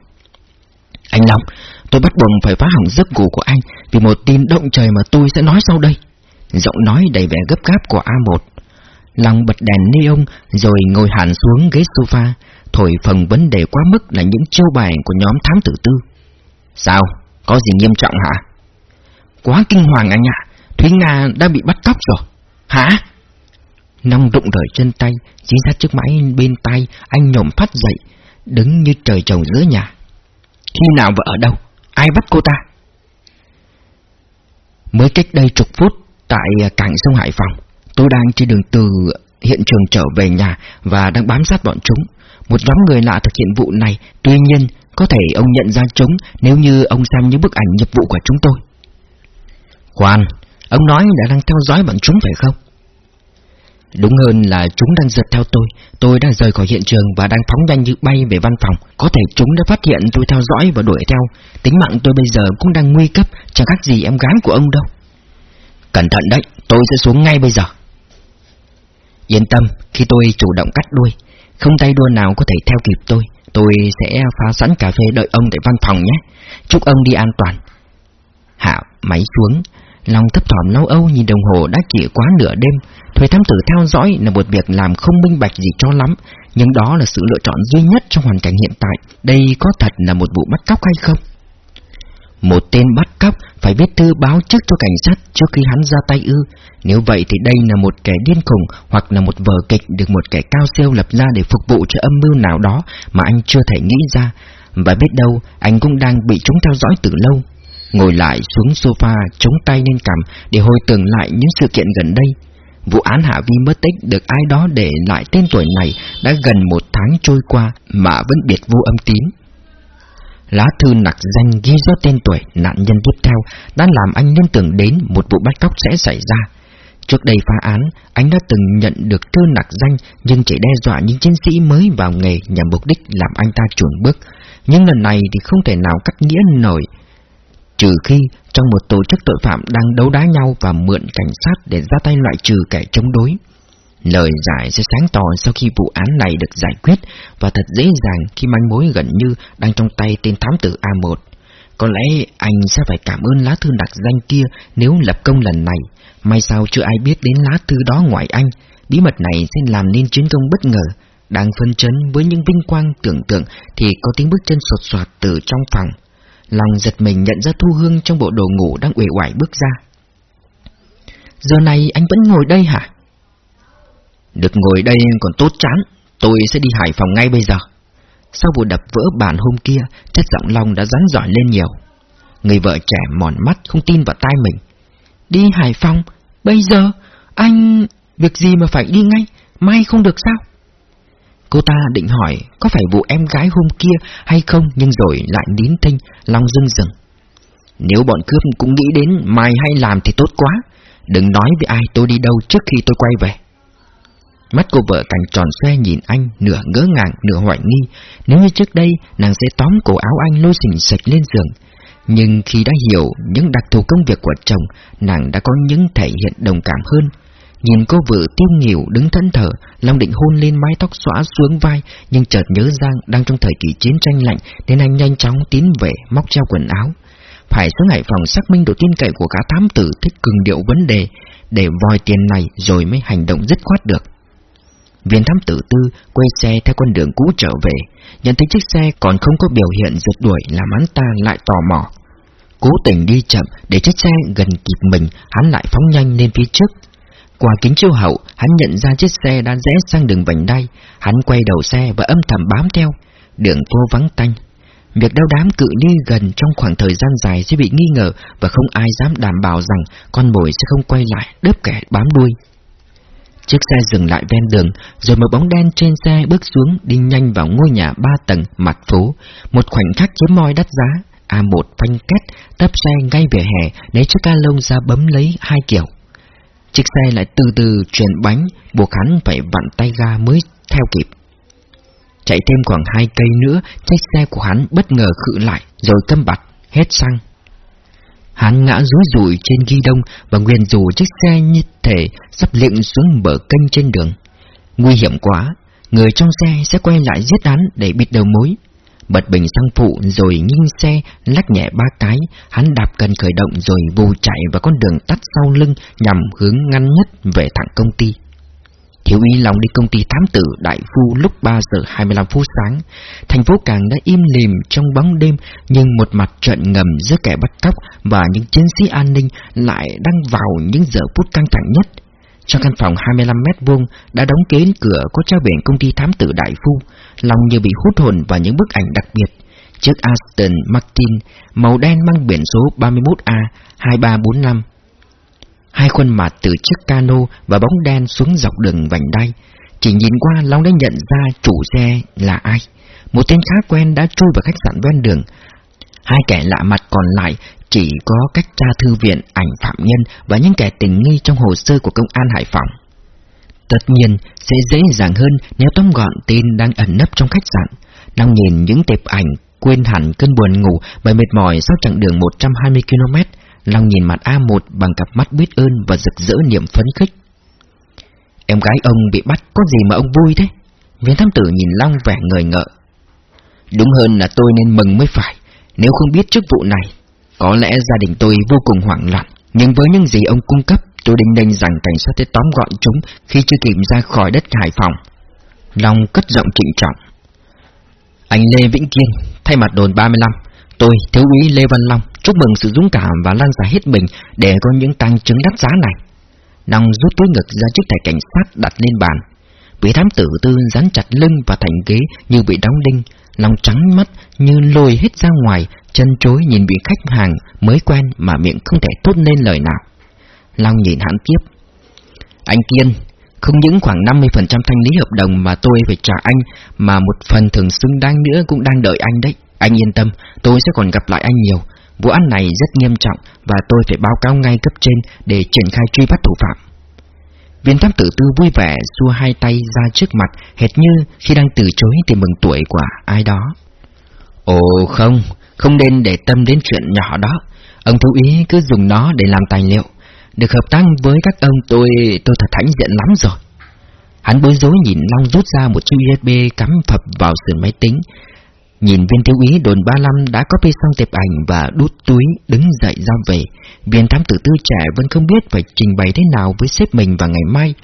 Anh Long, tôi bắt buộc phải phá hỏng giấc ngủ của anh vì một tin động trời mà tôi sẽ nói sau đây. Giọng nói đầy vẻ gấp gáp của A1 Long bật đèn neon rồi ngồi hẳn xuống ghế sofa Thổi phần vấn đề quá mức là những chiêu bài của nhóm thám tử tư Sao? Có gì nghiêm trọng hả? Quá kinh hoàng anh ạ Thúy Nga đã bị bắt cóc rồi Hả? Nông đụng rời chân tay Dính sát chiếc máy bên tay Anh nhổm phát dậy Đứng như trời trồng giữa nhà Khi nào và ở đâu? Ai bắt cô ta? Mới cách đây chục phút Tại cảng sông Hải Phòng, tôi đang trên đường từ hiện trường trở về nhà và đang bám sát bọn chúng. Một nhóm người lạ thực hiện vụ này, tuy nhiên có thể ông nhận ra chúng nếu như ông xem những bức ảnh nhập vụ của chúng tôi. Khoan, ông nói đã đang theo dõi bọn chúng phải không? Đúng hơn là chúng đang giật theo tôi Tôi đang rời khỏi hiện trường và đang phóng nhanh như bay về văn phòng Có thể chúng đã phát hiện tôi theo dõi và đuổi theo Tính mạng tôi bây giờ cũng đang nguy cấp Chẳng khác gì em gái của ông đâu Cẩn thận đấy, tôi sẽ xuống ngay bây giờ. Yên tâm, khi tôi chủ động cắt đuôi, không tay đua nào có thể theo kịp tôi. Tôi sẽ pha sẵn cà phê đợi ông tại văn phòng nhé. Chúc ông đi an toàn. Hạ máy xuống, lòng thấp thỏm lâu âu nhìn đồng hồ đã chỉ quá nửa đêm. Thuê thám tử theo dõi là một việc làm không minh bạch gì cho lắm, nhưng đó là sự lựa chọn duy nhất trong hoàn cảnh hiện tại. Đây có thật là một vụ bắt cóc hay không? Một tên bắt cóc phải viết thư báo trước cho cảnh sát trước khi hắn ra tay ư. Nếu vậy thì đây là một kẻ điên khùng hoặc là một vở kịch được một kẻ cao siêu lập ra để phục vụ cho âm mưu nào đó mà anh chưa thể nghĩ ra. Và biết đâu anh cũng đang bị chúng theo dõi từ lâu. Ngồi lại xuống sofa chống tay lên cằm để hồi tưởng lại những sự kiện gần đây. Vụ án Hạ Vi mất tích được ai đó để lại tên tuổi này đã gần một tháng trôi qua mà vẫn biệt vô âm tín. Lá thư nặc danh ghi rõ tên tuổi nạn nhân tiếp theo đã làm anh liên tưởng đến một vụ bắt cóc sẽ xảy ra. Trước đây phá án, anh đã từng nhận được thư nặc danh nhưng chỉ đe dọa những chiến sĩ mới vào nghề nhằm mục đích làm anh ta chuồn bước. Nhưng lần này thì không thể nào cắt nghĩa nổi. Trừ khi trong một tổ chức tội phạm đang đấu đá nhau và mượn cảnh sát để ra tay loại trừ kẻ chống đối. Lời giải sẽ sáng tỏ sau khi vụ án này được giải quyết và thật dễ dàng khi manh mối gần như đang trong tay tên thám tử A1. Có lẽ anh sẽ phải cảm ơn lá thư đặc danh kia nếu lập công lần này. May sao chưa ai biết đến lá thư đó ngoài anh. Bí mật này sẽ làm nên chiến công bất ngờ. Đang phân chấn với những vinh quang tưởng tượng thì có tiếng bước chân sột soạt từ trong phòng. Lòng giật mình nhận ra Thu Hương trong bộ đồ ngủ đang uể oải bước ra. Giờ này anh vẫn ngồi đây hả? Được ngồi đây còn tốt chán, tôi sẽ đi Hải Phòng ngay bây giờ. Sau vụ đập vỡ bàn hôm kia, chất giọng Long đã rắn giỏi lên nhiều. Người vợ trẻ mòn mắt không tin vào tai mình. Đi Hải Phòng? Bây giờ? Anh... Việc gì mà phải đi ngay? Mai không được sao? Cô ta định hỏi có phải vụ em gái hôm kia hay không nhưng rồi lại nín thinh, Long dưng rừng. Nếu bọn cướp cũng nghĩ đến mai hay làm thì tốt quá. Đừng nói với ai tôi đi đâu trước khi tôi quay về. Mắt cô vợ càng tròn xoe nhìn anh, nửa ngỡ ngàng, nửa hoài nghi. Nếu như trước đây, nàng sẽ tóm cổ áo anh lôi xình sạch lên giường. Nhưng khi đã hiểu những đặc thù công việc của chồng, nàng đã có những thể hiện đồng cảm hơn. Nhìn cô vợ tiêu nghỉu đứng thẫn thở, Long định hôn lên mái tóc xõa xuống vai, nhưng chợt nhớ Giang đang trong thời kỳ chiến tranh lạnh, nên anh nhanh chóng tiến về, móc treo quần áo. Phải xuống Hải Phòng xác minh độ tin cậy của cả thám tử thích cường điệu vấn đề, để vòi tiền này rồi mới hành động dứt khoát được. Viên thám tử tư quay xe theo con đường cũ trở về, nhận thấy chiếc xe còn không có biểu hiện rượt đuổi làm hắn ta lại tò mò. Cố tình đi chậm để chiếc xe gần kịp mình, hắn lại phóng nhanh lên phía trước. Qua kính chiếu hậu, hắn nhận ra chiếc xe đã rẽ sang đường vành đai, hắn quay đầu xe và âm thầm bám theo. Đường cô vắng tanh. Việc đau đám cự ly gần trong khoảng thời gian dài sẽ bị nghi ngờ và không ai dám đảm bảo rằng con mồi sẽ không quay lại đớp kẻ bám đuôi. Chiếc xe dừng lại ven đường, rồi một bóng đen trên xe bước xuống đi nhanh vào ngôi nhà ba tầng mặt phố. Một khoảnh khắc chiếm moi đắt giá, A1 phanh két, tấp xe ngay về hè, lấy chiếc ca lông ra bấm lấy hai kiểu. Chiếc xe lại từ từ chuyển bánh, buộc hắn phải vặn tay ga mới theo kịp. Chạy thêm khoảng hai cây nữa, chiếc xe của hắn bất ngờ khự lại, rồi câm bặt, hết xăng. Hắn ngã rúi rủi trên ghi đông và nguyền rủ chiếc xe như thể sắp liệng xuống bờ kênh trên đường. Nguy hiểm quá, người trong xe sẽ quay lại giết hắn để bịt đầu mối. Bật bình xăng phụ rồi nghiêng xe, lắc nhẹ ba cái, hắn đạp cần khởi động rồi vù chạy vào con đường tắt sau lưng nhằm hướng ngăn nhất về thẳng công ty. Thiếu úy lòng đi công ty thám tử Đại Phu lúc 3 giờ 25 phút sáng. Thành phố càng đã im lìm trong bóng đêm, nhưng một mặt trận ngầm giữa kẻ bắt cóc và những chiến sĩ an ninh lại đang vào những giờ phút căng thẳng nhất. Trong căn phòng 25 mét vuông đã đóng kín cửa có treo biển công ty thám tử Đại Phu, Long như bị hút hồn vào những bức ảnh đặc biệt. Chiếc Aston Martin màu đen mang biển số 31A 2345 Hai khuôn mặt từ chiếc cano và bóng đen xuống dọc đường vành đai. Chỉ nhìn qua Long đã nhận ra chủ xe là ai. Một tên khá quen đã trôi vào khách sạn ven đường. Hai kẻ lạ mặt còn lại chỉ có cách tra thư viện ảnh phạm nhân và những kẻ tình nghi trong hồ sơ của công an Hải Phòng. Tất nhiên, sẽ dễ dàng hơn nếu tóm gọn tên đang ẩn nấp trong khách sạn. Long nhìn những tệp ảnh quên hẳn cơn buồn ngủ bởi mệt mỏi sau chặng đường 120 km, Long nhìn mặt A1 bằng cặp mắt biết ơn và rực rỡ niềm phấn khích. Em gái ông bị bắt có gì mà ông vui thế? Viên thám tử nhìn Long vẻ ngời ngợ. Đúng hơn là tôi nên mừng mới phải, nếu không biết trước vụ này, có lẽ gia đình tôi vô cùng hoảng loạn. Nhưng với những gì ông cung cấp, tôi đinh ninh rằng cảnh sát sẽ tóm gọn chúng khi chưa kịp ra khỏi đất Hải Phòng. Long cất giọng trịnh trọng. Anh Lê Vĩnh Kiên, thay mặt đồn 35, tôi, thiếu úy Lê Văn Long, chúc mừng sự dũng cảm và lan xả hết mình để có những tăng chứng đắt giá này. Long rút túi ngực ra chiếc thẻ cảnh sát đặt lên bàn. Vị thám tử tư dán chặt lưng và thành ghế như bị đóng đinh, lòng trắng mắt như lôi hết ra ngoài, chân chối nhìn vị khách hàng mới quen mà miệng không thể thốt lên lời nào. Long nhìn hắn tiếp. Anh Kiên, không những khoảng 50% thanh lý hợp đồng mà tôi phải trả anh, mà một phần thường xứng đáng nữa cũng đang đợi anh đấy. Anh yên tâm, tôi sẽ còn gặp lại anh nhiều. Vụ án này rất nghiêm trọng và tôi phải báo cáo ngay cấp trên để triển khai truy bắt thủ phạm. Viên thám tử tư vui vẻ xua hai tay ra trước mặt hệt như khi đang từ chối tiệc mừng tuổi của ai đó. Ồ không, không nên để tâm đến chuyện nhỏ đó. Ông thú ý cứ dùng nó để làm tài liệu. Được hợp tác với các ông tôi tôi thật hãnh diện lắm rồi. Hắn bối rối nhìn Long rút ra một chiếc USB cắm phập vào sườn máy tính. Nhìn viên thiếu úy đồn 35 đã có xong tệp ảnh và đút túi đứng dậy ra về, viên thám tử tư trẻ vẫn không biết phải trình bày thế nào với sếp mình vào ngày mai.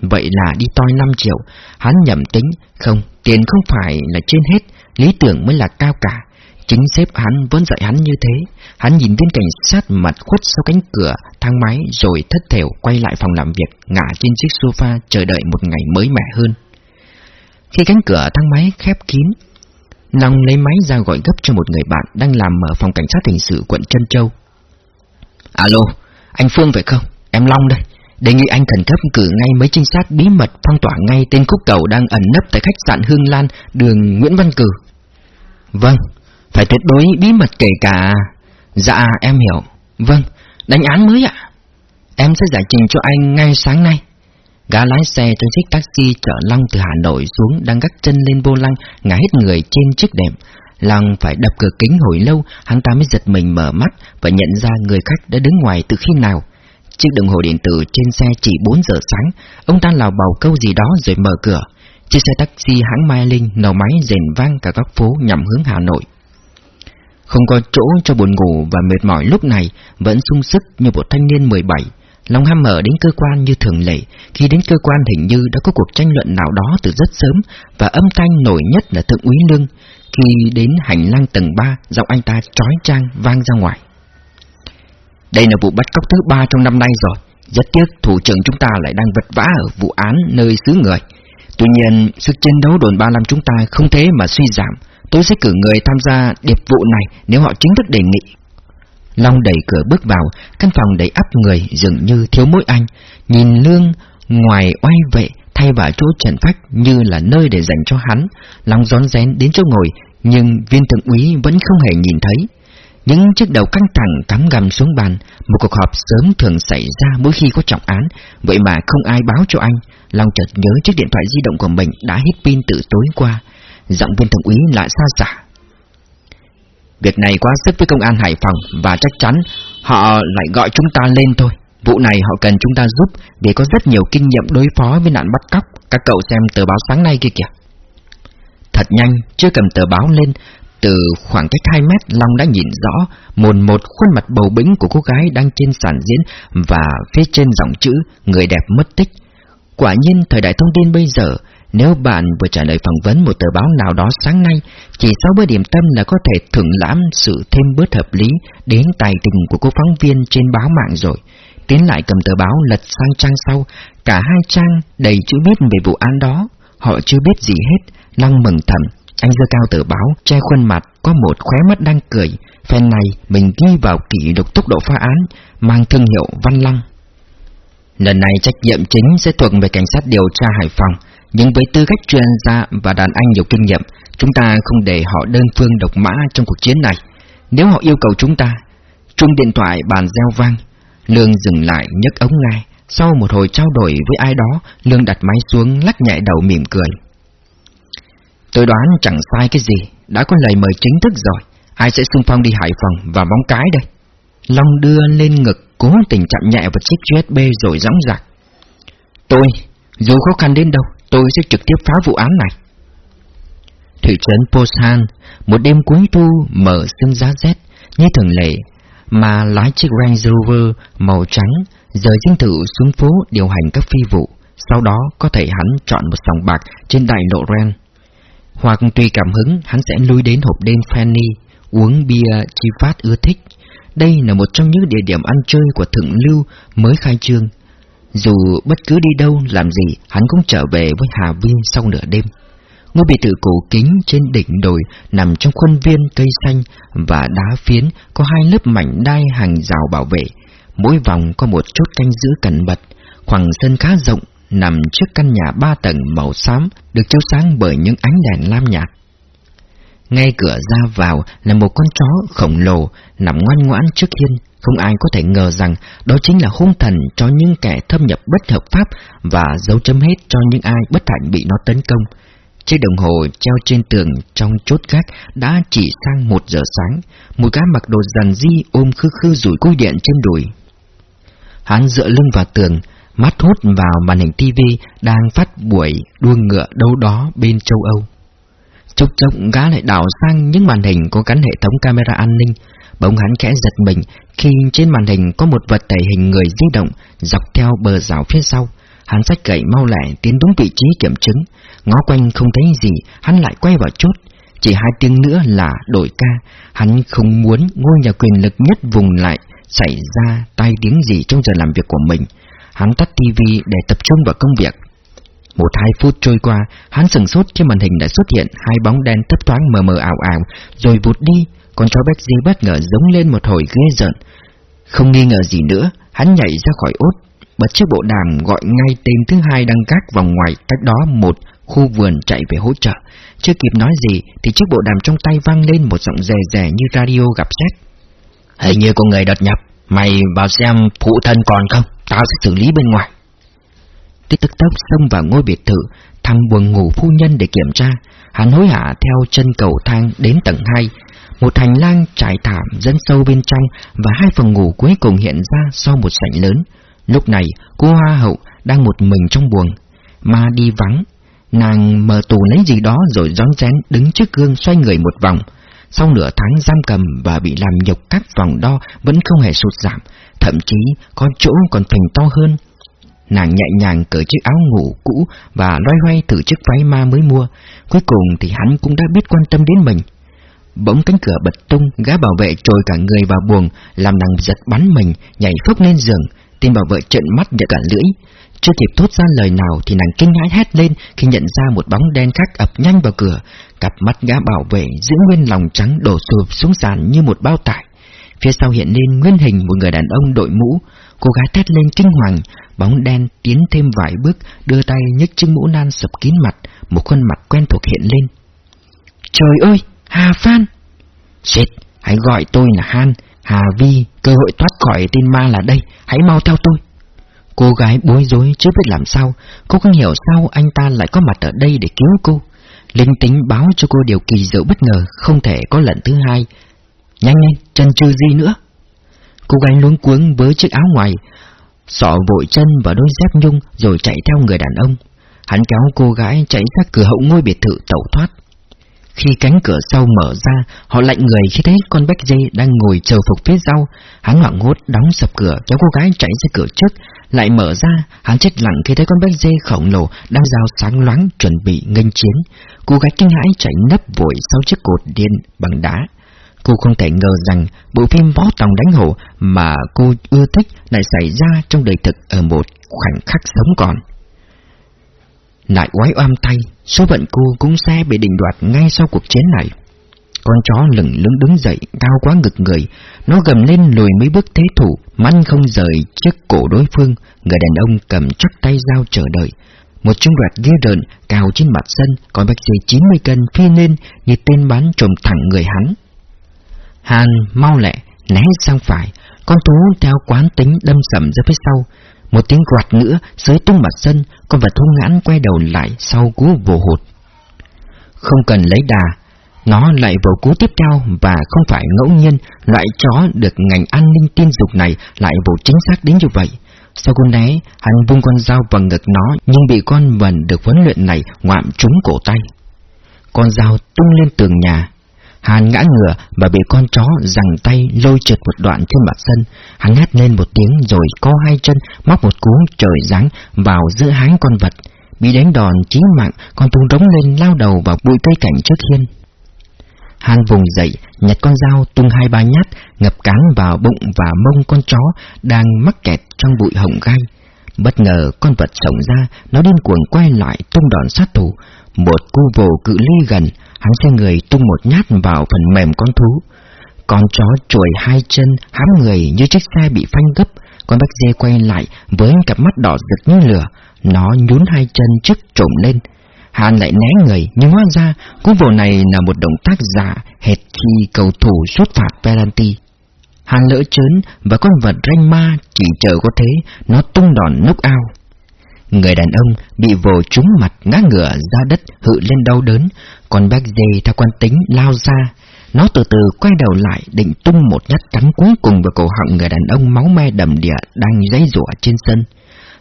Vậy là đi toi 5 triệu, hắn nhầm tính, không, tiền không phải là trên hết, lý tưởng mới là cao cả. Chính sếp hắn vẫn dạy hắn như thế. Hắn nhìn viên cảnh sát mặt khuất sau cánh cửa thang máy rồi thất thểu quay lại phòng làm việc, ngả trên chiếc sofa chờ đợi một ngày mới mẻ hơn. Khi cánh cửa thang máy khép kín, Long lấy máy ra gọi gấp cho một người bạn đang làm ở phòng cảnh sát hình sự quận Trân Châu. Alo, anh Phương phải không? Em Long đây. Đề nghị anh khẩn cấp cử ngay mấy trinh sát bí mật phong tỏa ngay tên khúc cầu đang ẩn nấp tại khách sạn Hương Lan, đường Nguyễn Văn Cử. Vâng, phải tuyệt đối bí mật kể cả... Dạ, em hiểu. Vâng, đánh án mới ạ. Em sẽ giải trình cho anh ngay sáng nay. Gã lái xe trên chiếc taxi chở Long từ Hà Nội xuống đang gác chân lên vô lăng, ngã hết người trên chiếc đệm. Long phải đập cửa kính hồi lâu, hắn ta mới giật mình mở mắt và nhận ra người khách đã đứng ngoài từ khi nào. Chiếc đồng hồ điện tử trên xe chỉ 4 giờ sáng, ông ta lào bào câu gì đó rồi mở cửa. Chiếc xe taxi hãng Mai Linh nổ máy rền vang cả các phố nhằm hướng Hà Nội. Không có chỗ cho buồn ngủ và mệt mỏi lúc này, vẫn sung sức như một thanh niên 17. Long ham mở đến cơ quan như thường lệ, khi đến cơ quan hình như đã có cuộc tranh luận nào đó từ rất sớm, và âm thanh nổi nhất là thượng úy lương. Khi đến hành lang tầng 3, giọng anh ta trói trang vang ra ngoài. Đây là vụ bắt cóc thứ ba trong năm nay rồi. Rất tiếc thủ trưởng chúng ta lại đang vật vã ở vụ án nơi xứ người. Tuy nhiên, sức chiến đấu đồn 35 chúng ta không thế mà suy giảm. Tôi sẽ cử người tham gia điệp vụ này nếu họ chính thức đề nghị. Long đẩy cửa bước vào, căn phòng đầy ắp người dường như thiếu mỗi anh. Nhìn lương ngoài oai vệ thay vào chỗ trần phách như là nơi để dành cho hắn. Long rón rén đến chỗ ngồi, nhưng viên thượng úy vẫn không hề nhìn thấy. Những chiếc đầu căng thẳng cắm gầm xuống bàn, một cuộc họp sớm thường xảy ra mỗi khi có trọng án, vậy mà không ai báo cho anh. Long chợt nhớ chiếc điện thoại di động của mình đã hết pin từ tối qua. Giọng viên thượng úy lại xa xả. Việc này quá sức với công an Hải Phòng và chắc chắn họ lại gọi chúng ta lên thôi. Vụ này họ cần chúng ta giúp vì có rất nhiều kinh nghiệm đối phó với nạn bắt cóc. Các cậu xem tờ báo sáng nay kia kìa. Thật nhanh, chưa cầm tờ báo lên, từ khoảng cách 2 mét Long đã nhìn rõ mồn một khuôn mặt bầu bĩnh của cô gái đang trên sàn diễn và phía trên dòng chữ người đẹp mất tích. Quả nhiên thời đại thông tin bây giờ nếu bạn vừa trả lời phỏng vấn một tờ báo nào đó sáng nay, chỉ sau bữa điểm tâm là có thể thưởng lãm sự thêm bớt hợp lý đến tài tình của cô phóng viên trên báo mạng rồi. Tiến lại cầm tờ báo lật sang trang sau, cả hai trang đầy chữ viết về vụ án đó. Họ chưa biết gì hết, Long mừng thầm. Anh dơ cao tờ báo, che khuôn mặt, có một khóe mắt đang cười. Phen này mình ghi vào kỷ lục tốc độ phá án, mang thương hiệu Văn Lăng. Lần này trách nhiệm chính sẽ thuộc về cảnh sát điều tra Hải Phòng. Nhưng với tư cách chuyên gia và đàn anh nhiều kinh nghiệm, chúng ta không để họ đơn phương độc mã trong cuộc chiến này. Nếu họ yêu cầu chúng ta, chuông điện thoại bàn gieo vang, Lương dừng lại nhấc ống ngay Sau một hồi trao đổi với ai đó, Lương đặt máy xuống lắc nhẹ đầu mỉm cười. Tôi đoán chẳng sai cái gì, đã có lời mời chính thức rồi. Ai sẽ xung phong đi Hải Phòng và bóng cái đây? Long đưa lên ngực, cố tình chạm nhẹ vào chiếc USB rồi gióng giạc. Tôi, dù khó khăn đến đâu, tôi sẽ trực tiếp phá vụ án này. Thị trấn Posan, một đêm cuối thu mở sương giá rét, như thường lệ, mà lái chiếc Range Rover màu trắng rời dinh thự xuống phố điều hành các phi vụ, sau đó có thể hắn chọn một sòng bạc trên đại lộ Ren. Hoặc tùy cảm hứng, hắn sẽ lui đến hộp đêm Fanny, uống bia chi phát ưa thích. Đây là một trong những địa điểm ăn chơi của thượng lưu mới khai trương, dù bất cứ đi đâu làm gì, hắn cũng trở về với Hà Viên sau nửa đêm. Ngôi biệt thự cổ kính trên đỉnh đồi nằm trong khuôn viên cây xanh và đá phiến có hai lớp mảnh đai hàng rào bảo vệ. Mỗi vòng có một chốt canh giữ cẩn mật. Khoảng sân khá rộng nằm trước căn nhà ba tầng màu xám được chiếu sáng bởi những ánh đèn lam nhạt. Ngay cửa ra vào là một con chó khổng lồ nằm ngoan ngoãn trước hiên, không ai có thể ngờ rằng đó chính là hung thần cho những kẻ thâm nhập bất hợp pháp và dấu chấm hết cho những ai bất hạnh bị nó tấn công. Chiếc đồng hồ treo trên tường trong chốt gác đã chỉ sang một giờ sáng, một gã mặc đồ dàn di ôm khư khư rủi cối điện trên đùi. Hắn dựa lưng vào tường, mắt hút vào màn hình tivi đang phát buổi đua ngựa đâu đó bên châu Âu. Chốc chốc gã lại đảo sang những màn hình có gắn hệ thống camera an ninh. Bỗng hắn khẽ giật mình khi trên màn hình có một vật thể hình người di động dọc theo bờ rào phía sau. Hắn sách gậy mau lẹ tiến đúng vị trí kiểm chứng. Ngó quanh không thấy gì, hắn lại quay vào chốt. Chỉ hai tiếng nữa là đổi ca. Hắn không muốn ngôi nhà quyền lực nhất vùng lại xảy ra tai tiếng gì trong giờ làm việc của mình. Hắn tắt tivi để tập trung vào công việc. Một hai phút trôi qua, hắn sừng sốt khi màn hình đã xuất hiện hai bóng đen thấp thoáng mờ mờ ảo ảo, rồi vụt đi. Con chó Bexy bất ngờ giống lên một hồi ghê giận. Không nghi ngờ gì nữa, hắn nhảy ra khỏi ốt, bật chiếc bộ đàm gọi ngay tên thứ hai đang gác vòng ngoài cách đó một khu vườn chạy về hỗ trợ. Chưa kịp nói gì thì chiếc bộ đàm trong tay vang lên một giọng rè rè như radio gặp xét. Hình như có người đột nhập, mày vào xem phụ thân còn không, tao sẽ xử lý bên ngoài. Tích tức tốc xông vào ngôi biệt thự, thăm buồng ngủ phu nhân để kiểm tra. Hắn hối hả theo chân cầu thang đến tầng 2. Một hành lang trải thảm dẫn sâu bên trong và hai phòng ngủ cuối cùng hiện ra sau một sảnh lớn. Lúc này, cô hoa hậu đang một mình trong buồng. Ma đi vắng. Nàng mở tù lấy gì đó rồi rón rén đứng trước gương xoay người một vòng. Sau nửa tháng giam cầm và bị làm nhục các vòng đo vẫn không hề sụt giảm, thậm chí có chỗ còn phình to hơn. Nàng nhẹ nhàng cởi chiếc áo ngủ cũ và loay hoay thử chiếc váy ma mới mua. Cuối cùng thì hắn cũng đã biết quan tâm đến mình. Bỗng cánh cửa bật tung, gã bảo vệ trồi cả người vào buồng, làm nàng giật bắn mình, nhảy phốc lên giường. Tên bảo vệ trợn mắt như cả lưỡi. Chưa kịp thốt ra lời nào thì nàng kinh hãi hét lên khi nhận ra một bóng đen khác ập nhanh vào cửa. Cặp mắt gã bảo vệ giữ nguyên lòng trắng đổ sụp xuống sàn như một bao tải. Phía sau hiện lên nguyên hình một người đàn ông đội mũ. Cô gái thét lên kinh hoàng, bóng đen tiến thêm vài bước, đưa tay nhấc chiếc mũ nan sập kín mặt, một khuôn mặt quen thuộc hiện lên. Trời ơi, Hà Phan! Shit, hãy gọi tôi là Han, Hà Vi, cơ hội thoát khỏi tên ma là đây, hãy mau theo tôi. Cô gái bối rối chưa biết làm sao, cô không hiểu sao anh ta lại có mặt ở đây để cứu cô. Linh tính báo cho cô điều kỳ diệu bất ngờ, không thể có lần thứ hai. Nhanh nhanh, chân chưa gì nữa? Cô gái luống cuống với chiếc áo ngoài, sọ vội chân vào đôi dép nhung rồi chạy theo người đàn ông. Hắn kéo cô gái chạy ra cửa hậu ngôi biệt thự tẩu thoát. Khi cánh cửa sau mở ra, họ lạnh người khi thấy con Bách dây đang ngồi chờ phục phía sau. Hắn hoảng hốt đóng sập cửa kéo cô gái chạy ra cửa trước, lại mở ra, hắn chết lặng khi thấy con Bách Dê khổng lồ đang dao sáng loáng chuẩn bị nghênh chiến. Cô gái kinh hãi chạy nấp vội sau chiếc cột điện bằng đá. Cô không thể ngờ rằng bộ phim võ tòng đánh hổ mà cô ưa thích lại xảy ra trong đời thực ở một khoảnh khắc sống còn. Lại quái oam tay, số phận cô cũng sẽ bị định đoạt ngay sau cuộc chiến này. Con chó lửng lững đứng dậy, cao quá ngực người, nó gầm lên lùi mấy bước thế thủ, măn không rời chiếc cổ đối phương, người đàn ông cầm chắc tay dao chờ đợi. Một trung đoạt ghê rợn cao trên mặt sân, còn bạch dây 90 cân phi lên như tên bắn trồm thẳng người hắn. Hàn mau lẹ, né sang phải, con thú theo quán tính đâm sầm ra phía sau. Một tiếng quạt nữa dưới tung mặt sân, con vật hung hãn quay đầu lại sau cú vồ hụt. Không cần lấy đà, nó lại vồ cú tiếp theo và không phải ngẫu nhiên loại chó được ngành an ninh tiên dục này lại vồ chính xác đến như vậy. Sau cú né, hắn vung con dao vào ngực nó nhưng bị con vần được huấn luyện này ngoạm trúng cổ tay. Con dao tung lên tường nhà, Hàn ngã ngửa và bị con chó giằng tay lôi trượt một đoạn trên mặt sân. Hắn hét lên một tiếng rồi co hai chân móc một cú trời giáng vào giữa háng con vật. Bị đánh đòn chí mạng, con thú đống lên lao đầu vào bụi cây cảnh trước hiên. Hàn vùng dậy, nhặt con dao tung hai ba nhát, ngập cán vào bụng và mông con chó đang mắc kẹt trong bụi hồng gai. Bất ngờ con vật sống ra, nó điên cuồng quay lại tung đòn sát thủ. Một cu vồ cự ly gần, hắn xoay người tung một nhát vào phần mềm con thú. Con chó chuồi hai chân, hám người như chiếc xe bị phanh gấp. Con bác dê quay lại với cặp mắt đỏ rực như lửa. Nó nhún hai chân trước trộm lên. Hàn lại né người, nhưng hóa ra cú vồ này là một động tác giả hệt khi cầu thủ xuất phạt penalty. Hàn lỡ chớn và con vật ranh ma chỉ chờ có thế, nó tung đòn nốc ao. Người đàn ông bị vồ trúng mặt ngã ngửa ra đất hự lên đau đớn, còn bác dê theo quan tính lao ra. Nó từ từ quay đầu lại định tung một nhát cắn cuối cùng vào cổ họng người đàn ông máu me đầm địa đang giấy rủa trên sân.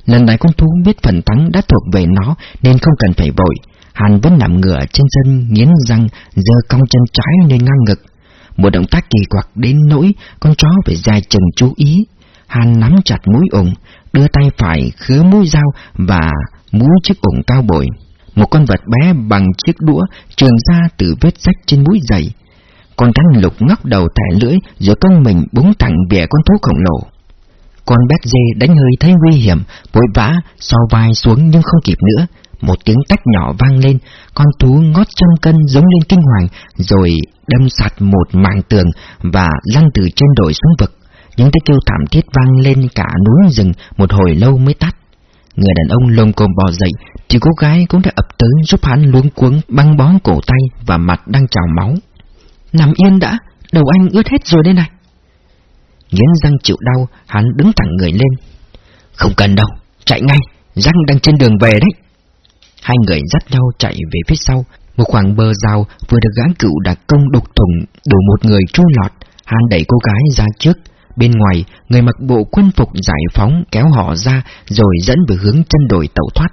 Lần này con thú biết phần thắng đã thuộc về nó nên không cần phải vội. Hàn vẫn nằm ngửa trên sân nghiến răng, giơ cong chân trái lên ngang ngực. Một động tác kỳ quặc đến nỗi con chó phải dài chừng chú ý. Hàn nắm chặt mũi ủng, đưa tay phải khứa mũi dao và mũi chiếc ủng cao bồi. Một con vật bé bằng chiếc đũa trường ra từ vết rách trên mũi giày. Con rắn lục ngóc đầu thẻ lưỡi rồi công mình búng thẳng về con thú khổng lồ. Con béc dê đánh hơi thấy nguy hiểm, vội vã, so vai xuống nhưng không kịp nữa. Một tiếng tách nhỏ vang lên, con thú ngót trăm cân giống lên kinh hoàng, rồi đâm sạt một mảng tường và lăn từ trên đồi xuống vực. Những tiếng kêu thảm thiết vang lên cả núi rừng một hồi lâu mới tắt. Người đàn ông lồm cồm bò dậy, thì cô gái cũng đã ập tới giúp hắn luống cuống băng bó cổ tay và mặt đang trào máu. Nằm yên đã, đầu anh ướt hết rồi đây này. Nghiến răng chịu đau, hắn đứng thẳng người lên. Không cần đâu, chạy ngay, răng đang trên đường về đấy. Hai người dắt nhau chạy về phía sau, một khoảng bờ rào vừa được gã cựu đặc công đục thủng đủ một người chui lọt, hắn đẩy cô gái ra trước. Bên ngoài, người mặc bộ quân phục giải phóng kéo họ ra rồi dẫn về hướng chân đồi tẩu thoát.